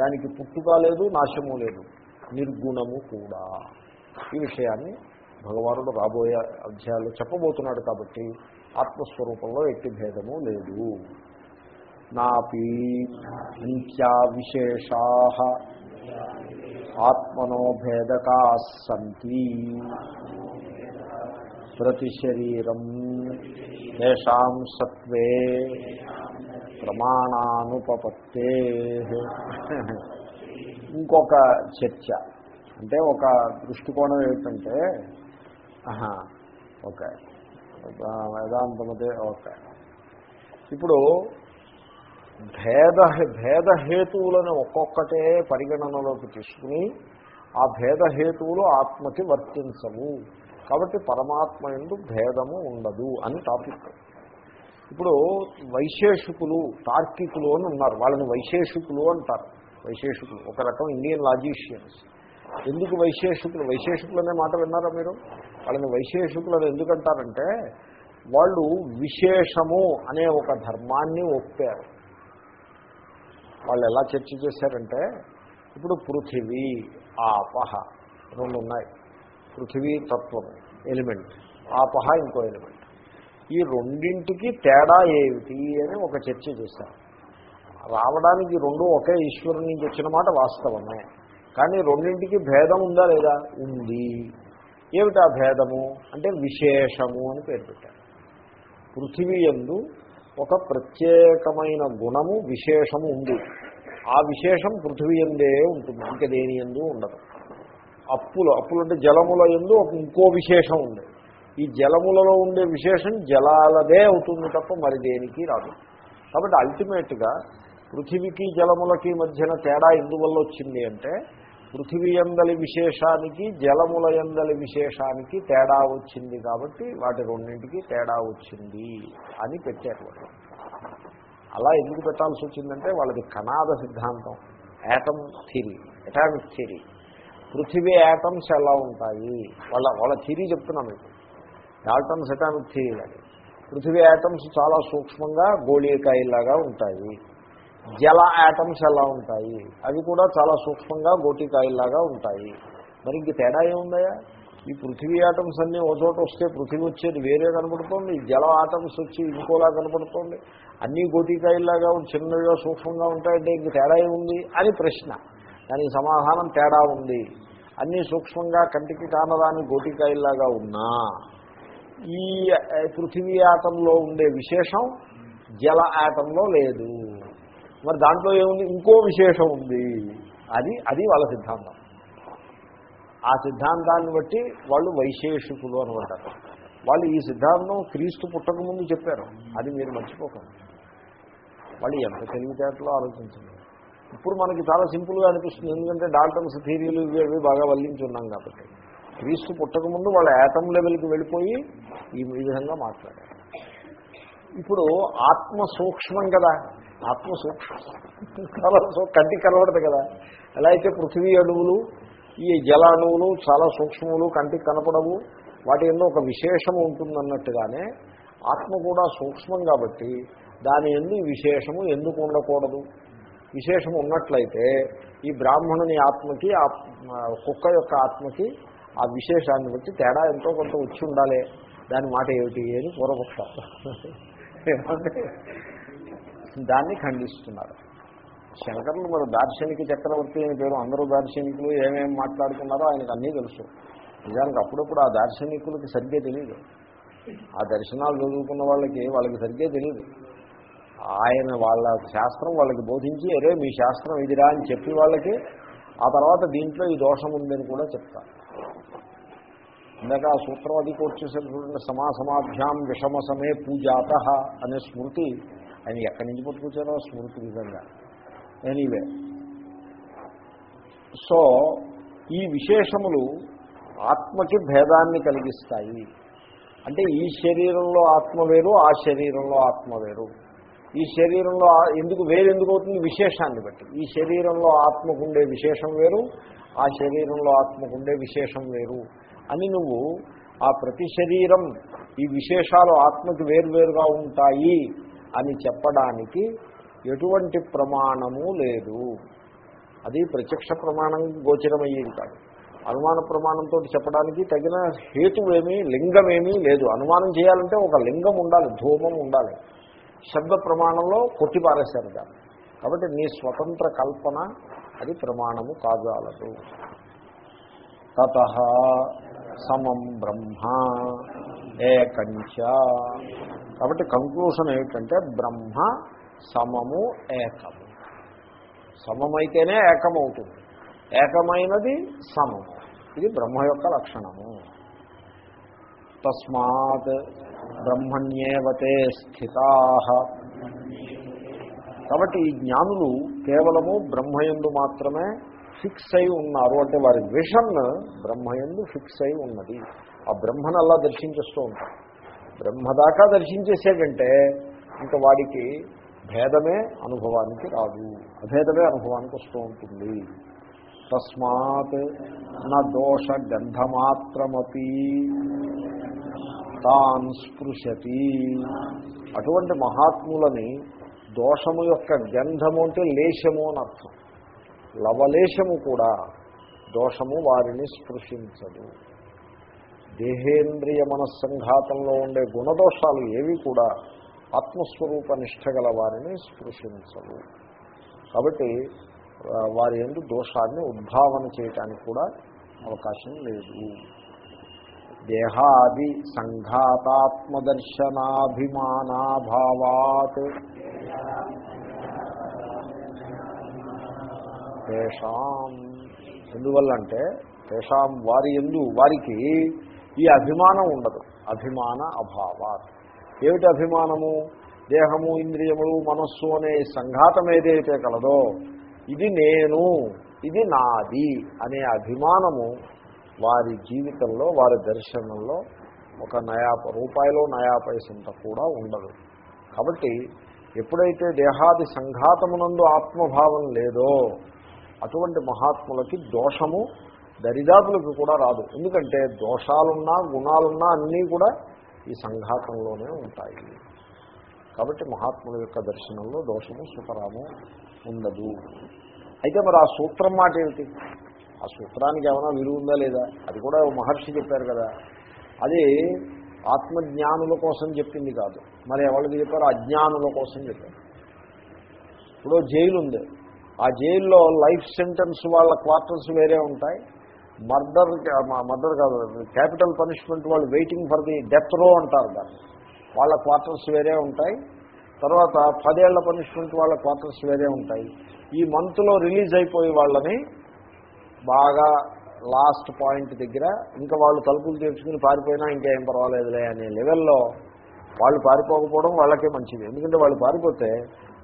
దానికి పుట్టుక లేదు నాశము లేదు. నిర్గుణము కూడా. ఈ విషయాన్ని భగవానుడు రాబోయే అధ్యాయాలు చెప్పబోతున్నాడు కాబట్టి ఆత్మస్వరూపంలో ఎట్టి భేదము లేదు. నాపి ఇంత్యా విశేషా. ఆత్మనోభేదకా సంతి ప్రతి శరీరం తేషాం సత్వే ప్రమాణానుపపత్తే. ఇంకొక చర్చ. అంటే ఒక దృష్టికోణం ఏమిటంటే ఓకే. వేదాంతమదే వేదాంతమతే ఓకే. ఇప్పుడు భేద భేదహేతువులను ఒక్కొక్కటే పరిగణనలోకి తీసుకుని ఆ భేదహేతువులు ఆత్మకి వర్తించవు. కాబట్టి పరమాత్మ ఎందు భేదము ఉండదు అని టాపిక్. ఇప్పుడు వైశేషికులు తార్కికులు అని ఉన్నారు. వాళ్ళని వైశేషికులు అంటారు. వైశేషికులు ఒక రకం ఇండియన్ లాజిషియన్స్. ఎందుకు వైశేషికులు? వైశేషికులు అనే మాట విన్నారా మీరు? వాళ్ళని వైశేషికులు అని ఎందుకంటారంటే వాళ్ళు విశేషము అనే ఒక ధర్మాన్ని ఒప్పారు. వాళ్ళు ఎలా చర్చ చేశారంటే ఇప్పుడు పృథివీ ఆపహ రెండు ఉన్నాయి. పృథివీ తత్వం ఎలిమెంట్ ఆపహ ఇంకో ఎలిమెంట్. ఈ రెండింటికి తేడా ఏమిటి అని ఒక చర్చ చేశారు. రావడానికి రెండు ఒకే ఈశ్వరుని నుంచి వచ్చిన మాట వాస్తవమే. కానీ రెండింటికి భేదం ఉందా లేదా? ఉంది. ఏమిటా భేదము? అంటే విశేషము అని పేరు పెట్టారు. పృథివీ ఎందు ఒక ప్రత్యేకమైన గుణము విశేషము ఉంది. ఆ విశేషం పృథివీ ఎందే ఉంటుంది ఇంకా దేని ఎందు ఉండదు. అప్పులు అప్పులు అంటే జలముల ఎందు ఒక ఇంకో విశేషం ఉంది. ఈ జలములలో ఉండే విశేషం జలాలదే అవుతుంది తప్ప మరి దేనికి రాదు. కాబట్టి అల్టిమేట్గా పృథివీకి జలములకి మధ్యన తేడా ఎందువల్ల వచ్చింది అంటే పృథివీ ఎందలి విశేషానికి జలముల ఎందలి విశేషానికి తేడా వచ్చింది కాబట్టి వాటి రెండింటికి తేడా వచ్చింది అని పెట్టారు వాళ్ళు. అలా ఎందుకు పెట్టాల్సి వచ్చిందంటే వాళ్ళది కణాద సిద్ధాంతం యాటమ్ థిరీ ఎటామిక్ థిరీ పృథివీ యాటమ్స్ ఎలా ఉంటాయి? వాళ్ళ వాళ్ళ థిరీ చెప్తున్నా మీకు. యాటమ్స్ ఎటామిక్ థిరీ అది పృథివీ యాటమ్స్ చాలా సూక్ష్మంగా గోళీకాయలాగా ఉంటాయి. జల యాటమ్స్ ఎలా ఉంటాయి? అవి కూడా చాలా సూక్ష్మంగా గోటికాయల్లాగా ఉంటాయి. మరి ఇంక తేడా ఏముందయా ఈ పృథివీ ఆటమ్స్ అన్నీ ఓ చోట వస్తే పృథివీ వచ్చేది వేరే కనపడుతోంది జల ఆటమ్స్ వచ్చి ఇంకోలా కనపడుతోంది అన్నీ గోటికాయల్లాగా చిన్నగా సూక్ష్మంగా ఉంటాయంటే ఇంక తేడా ఏముంది? అని ప్రశ్న. దానికి సమాధానం తేడా ఉంది. అన్నీ సూక్ష్మంగా కంటికి కానరాని గోటికాయల్లాగా ఉన్నా ఈ పృథివీ ఆటంలో ఉండే విశేషం జల ఆటంలో లేదు. మరి దాంట్లో ఏముంది? ఇంకో విశేషం ఉంది. అది అది వాళ్ళ సిద్ధాంతం. ఆ సిద్ధాంతాన్ని బట్టి వాళ్ళు వైశేషికులు అనమాట వాళ్ళు ఈ సిద్ధాంతం క్రీస్తు పుట్టక ముందు చెప్పారు. అది మీరు మర్చిపోకండి. వాళ్ళు ఎంత తెలివితేటలో ఆలోచించండి ఇప్పుడు మనకి చాలా సింపుల్గా అనిపిస్తుంది. ఎందుకంటే డాల్టన్స్ థీరీలు ఇవి బాగా వల్లించి ఉన్నాం కాబట్టి. క్రీస్తు పుట్టక ముందు వాళ్ళ యాటమ్ లెవెల్కి వెళ్ళిపోయి ఈ విధంగా మాట్లాడారు. ఇప్పుడు ఆత్మ సూక్ష్మం కదా. ఆత్మ సూక్ష్మం చాలా కంటికి కనబడదు కదా. ఎలా అయితే పృథివీ అణువులు ఈ జల అణువులు చాలా సూక్ష్మములు కంటికి కనపడవు వాటి ఎన్నో ఒక విశేషం ఉంటుందన్నట్టుగానే ఆత్మ కూడా సూక్ష్మం కాబట్టి దాని ఎందు విశేషము ఎందుకు ఉండకూడదు? విశేషం ఉన్నట్లయితే ఈ బ్రాహ్మణుని ఆత్మకి ఆ కుక్క యొక్క ఆత్మకి ఆ విశేషాన్ని బట్టి తేడా ఎంతో కొంత వచ్చి ఉండాలి. దాని మాట ఏమిటి అని పూర్వపక్షం. దాన్ని ఖండిస్తున్నారు. శంకరులు మరి దార్శనిక చక్రవర్తి అని పేరు అందరూ దార్శనికులు ఏమేమి మాట్లాడుతున్నారో ఆయనకు అన్నీ తెలుసు. నిజానికి అప్పుడప్పుడు ఆ దార్శనికులకి సరిగ్గా తెలియదు ఆ దర్శనాలు చదువుకున్న వాళ్ళకి వాళ్ళకి సరిగ్గా తెలియదు ఆయన వాళ్ళ శాస్త్రం వాళ్ళకి బోధించి అరే మీ శాస్త్రం ఇదిరా అని చెప్పి వాళ్ళకి ఆ తర్వాత దీంట్లో ఈ దోషం ఉందని కూడా చెప్తారు. ఇందాక ఆ సూత్రం అది వచ్చేసరికి చూడండి సమాసమాభ్యాం విషమ సమే పూజాత అనే స్మృతి ఆయన ఎక్కడి నుంచి పట్టుకొచ్చారో స్మృతి విధంగా ఎనీవే సో ఈ విశేషములు ఆత్మకి భేదాన్ని కలిగిస్తాయి. అంటే ఈ శరీరంలో ఆత్మ వేరు ఆ శరీరంలో ఆత్మ వేరు. ఈ శరీరంలో ఎందుకు వేరు ఎందుకు అవుతుంది? విశేషాన్ని బట్టి. ఈ శరీరంలో ఆత్మకుండే విశేషం వేరు ఆ శరీరంలో ఆత్మకుండే విశేషం వేరు. అని నువ్వు ఆ ప్రతి శరీరం ఈ విశేషాలు ఆత్మకి వేరువేరుగా ఉంటాయి. అని చెప్పడానికి ఎటువంటి ప్రమాణము లేదు. అది ప్రత్యక్ష ప్రమాణం గోచరమయ్యేది కాదు అనుమాన ప్రమాణంతో చెప్పడానికి తగిన హేతువేమీ లింగమేమీ లేదు. అనుమానం చేయాలంటే ఒక లింగం ఉండాలి ధూమం ఉండాలి. శబ్ద ప్రమాణంలో కొట్టిపారేశారు దాన్ని. కాబట్టి నీ స్వతంత్ర కల్పన అది ప్రమాణము కాజాలదు. తత సమం బ్రహ్మ ఏకంచ. కాబట్టి కంక్లూషన్ ఏమిటంటే బ్రహ్మ సమము ఏకము. సమమైతేనే ఏకమవుతుంది. ఏకమైనది సమము. ఇది బ్రహ్మ యొక్క లక్షణము. తస్మాత్ బ్రహ్మణ్యేవతే స్థితా. కాబట్టి ఈ జ్ఞానులు కేవలము బ్రహ్మయందు మాత్రమే ఫిక్స్ అయి ఉన్నారు. అంటే వారి విషన్ బ్రహ్మయందు ఫిక్స్ అయి ఉన్నది. ఆ బ్రహ్మను అలా దర్శించేస్తూ ఉంటారు బ్రహ్మ దాకా దర్శించేసేటంటే ఇంకా వాడికి భేదమే అనుభవానికి రాదు. అభేదమే అనుభవానికి వస్తూ ఉంటుంది. తస్మాత్ నా దోష గంధమాత్రమీ తాన్ స్పృశతి. అటువంటి మహాత్ములని దోషము యొక్క గంధము అంటే లేశము అని అర్థం. లవలేశము కూడా దోషము వారిని స్పృశించదు. దేహేంద్రియ మనస్సంఘాతంలో ఉండే గుణదోషాలు ఏవి కూడా ఆత్మస్వరూప నిష్ట గల వారిని స్పృశించవు. కాబట్టి వారి ఎందు దోషాన్ని ఉద్భావన చేయటానికి కూడా అవకాశం లేదు. దేహాది సంఘాతాత్మదర్శనాభిమానాభావాత్ తేషాం. ఎందువల్లంటే తేషాం వారి ఎందు వారికి ఈ అభిమానం ఉండదు. అభిమాన అభావాత్. ఏమిటి అభిమానము? దేహము ఇంద్రియములు మనస్సు అనే సంఘాతం ఏదైతే కలదో ఇది నేను ఇది నాది అనే అభిమానము వారి జీవితంలో వారి దర్శనంలో ఒక నయా రూపాయలో నయా పైసంత కూడా ఉండదు. కాబట్టి ఎప్పుడైతే దేహాది సంఘాతమునందు ఆత్మభావం లేదో అటువంటి మహాత్ములకి దోషము దరిదాపులకు కూడా రాదు. ఎందుకంటే దోషాలున్నా గుణాలున్నా అన్నీ కూడా ఈ సంఘాతంలోనే ఉంటాయి. కాబట్టి మహాత్ముల యొక్క దర్శనంలో దోషము సుఖరాము ఉండదు. అయితే మరి ఆ సూత్రం మాట ఏమిటి? ఆ సూత్రానికి ఏమైనా విలువ ఉందా లేదా? అది కూడా మహర్షి చెప్పారు కదా. అది ఆత్మజ్ఞానుల కోసం చెప్పింది కాదు. మరి ఎవరికి చెప్పారు? అజ్ఞానుల కోసం చెప్పారు. ఇప్పుడు జైలు ఉంది. ఆ జైల్లో లైఫ్ సెంటెన్స్ వాళ్ళ క్వార్టర్స్ వేరే ఉంటాయి. మర్డర్ మర్డర్ కాదు క్యాపిటల్ పనిష్మెంట్ వాళ్ళు waiting for the death row అంటారు దాన్ని. వాళ్ళ క్వార్టర్స్ వేరే ఉంటాయి. తర్వాత పదేళ్ళ పనిష్మెంట్ వాళ్ళ క్వార్టర్స్ వేరే ఉంటాయి. ఈ మంత్లో రిలీజ్ అయిపోయి వాళ్ళని బాగా లాస్ట్ పాయింట్ దగ్గర ఇంకా వాళ్ళు తలుపులు తెచ్చుకుని పారిపోయినా ఇంకేం పర్వాలేదులే అనే లెవెల్లో వాళ్ళు పారిపోకపోవడం వాళ్ళకే మంచిది. ఎందుకంటే వాళ్ళు పారిపోతే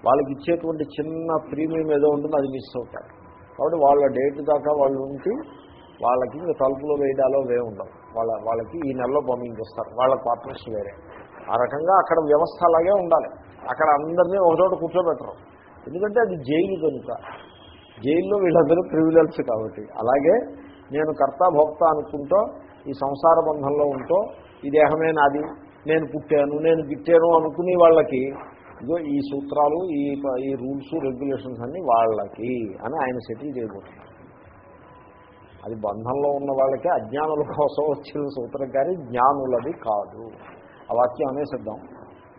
వాళ్ళకి ఇచ్చేటువంటి చిన్న ప్రీమియం ఏదో ఉంటుందో అది మిస్ అవుతారు. కాబట్టి వాళ్ళ డేట్ దాకా వాళ్ళు ఉంచి వాళ్ళకి ఇంకా తలుపులో వేయడాలో వే ఉండవు. వాళ్ళ వాళ్ళకి ఈ నెలలో పంపించేస్తారు వాళ్ళ పార్ట్నర్స్ వేరే. ఆ రకంగా అక్కడ వ్యవస్థ అలాగే ఉండాలి. అక్కడ అందరినీ ఒకచోట కూర్చోబెట్టరు. ఎందుకంటే అది జైలు కనుక. జైల్లో వీళ్ళందరూ ప్రివిలెన్స్ కాబట్టి. అలాగే నేను కర్త భోక్త అనుకుంటూ ఈ సంసార బంధంలో ఉంటూ ఈ దేహమే నాది నేను పుట్టాను నేను గిట్టాను అనుకునే వాళ్ళకి ఇదో ఈ సూత్రాలు ఈ ఈ రూల్స్ రెగ్యులేషన్స్ అన్నీ వాళ్ళకి అని ఆయన సెటిల్ చేయబోతున్నారు. అది బంధంలో ఉన్న వాళ్ళకి అజ్ఞానుల కోసం వచ్చిన సూత్రం కానీ జ్ఞానులది కాదు. ఆ వాక్యం అనేసిద్దాం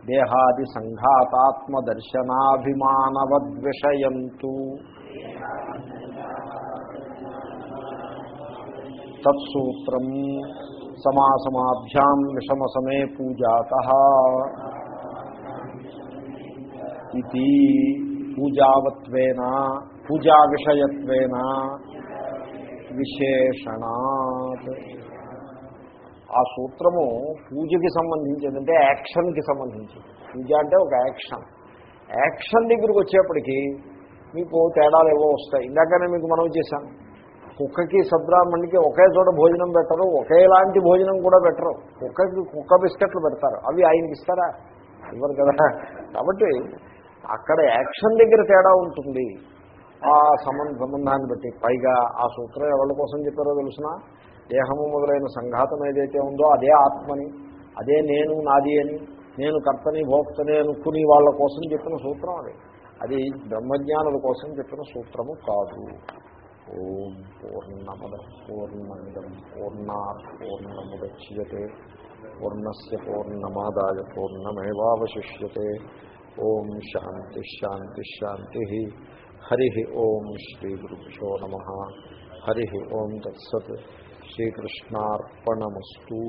దేహాది సంఘాతాత్మ దర్శనాభిమానవద్విషయంతు తత్సూత్రం సమాసమాభ్యాం విషమసమే పూజాత. ఇది పూజావత్వేన పూజా విషయత్వేన విశేషణాత్. ఆ సూత్రము పూజకి సంబంధించింది అంటే యాక్షన్కి సంబంధించింది. పూజ అంటే ఒక యాక్షన్. యాక్షన్ దగ్గరికి వచ్చేప్పటికీ మీకు తేడాలు ఏవో వస్తాయి. ఇందాకనే మీకు మనం చేశాను కుక్కకి సబ్రాహ్మణికి ఒకే చోట భోజనం పెట్టరు ఒకేలాంటి భోజనం కూడా పెట్టరు. కుక్కకి కుక్క బిస్కెట్లు పెడతారు. అవి ఆయనకి ఇస్తారా? ఇవ్వరు కదా. కాబట్టి అక్కడ యాక్షన్ దగ్గర తేడా ఉంటుంది. ఆ సంబంధ సంబంధాన్ని బట్టి. పైగా ఆ సూత్రం ఎవరి కోసం చెప్పారో తెలిసిన? దేహము మొదలైన సంఘాతం ఏదైతే ఉందో అదే ఆత్మని అదే నేను నాది అని నేను కర్తని భోక్తని అనుకుని వాళ్ళ కోసం చెప్పిన సూత్రం అది. అది బ్రహ్మజ్ఞానుల కోసం చెప్పిన సూత్రము కాదు. ఓం పూర్ణమద పూర్ణమిదం పూర్ణా పూర్ణముద్యతే పూర్ణస్ పూర్ణమాదాయ పూర్ణమేవాశిష్యతే ఓం శాంతి శాంతి శాంతి. హరి ఓం శ్రీ గురుభ్యో నమ హరి ఓం తత్సత్ శ్రీకృష్ణార్పణమస్తు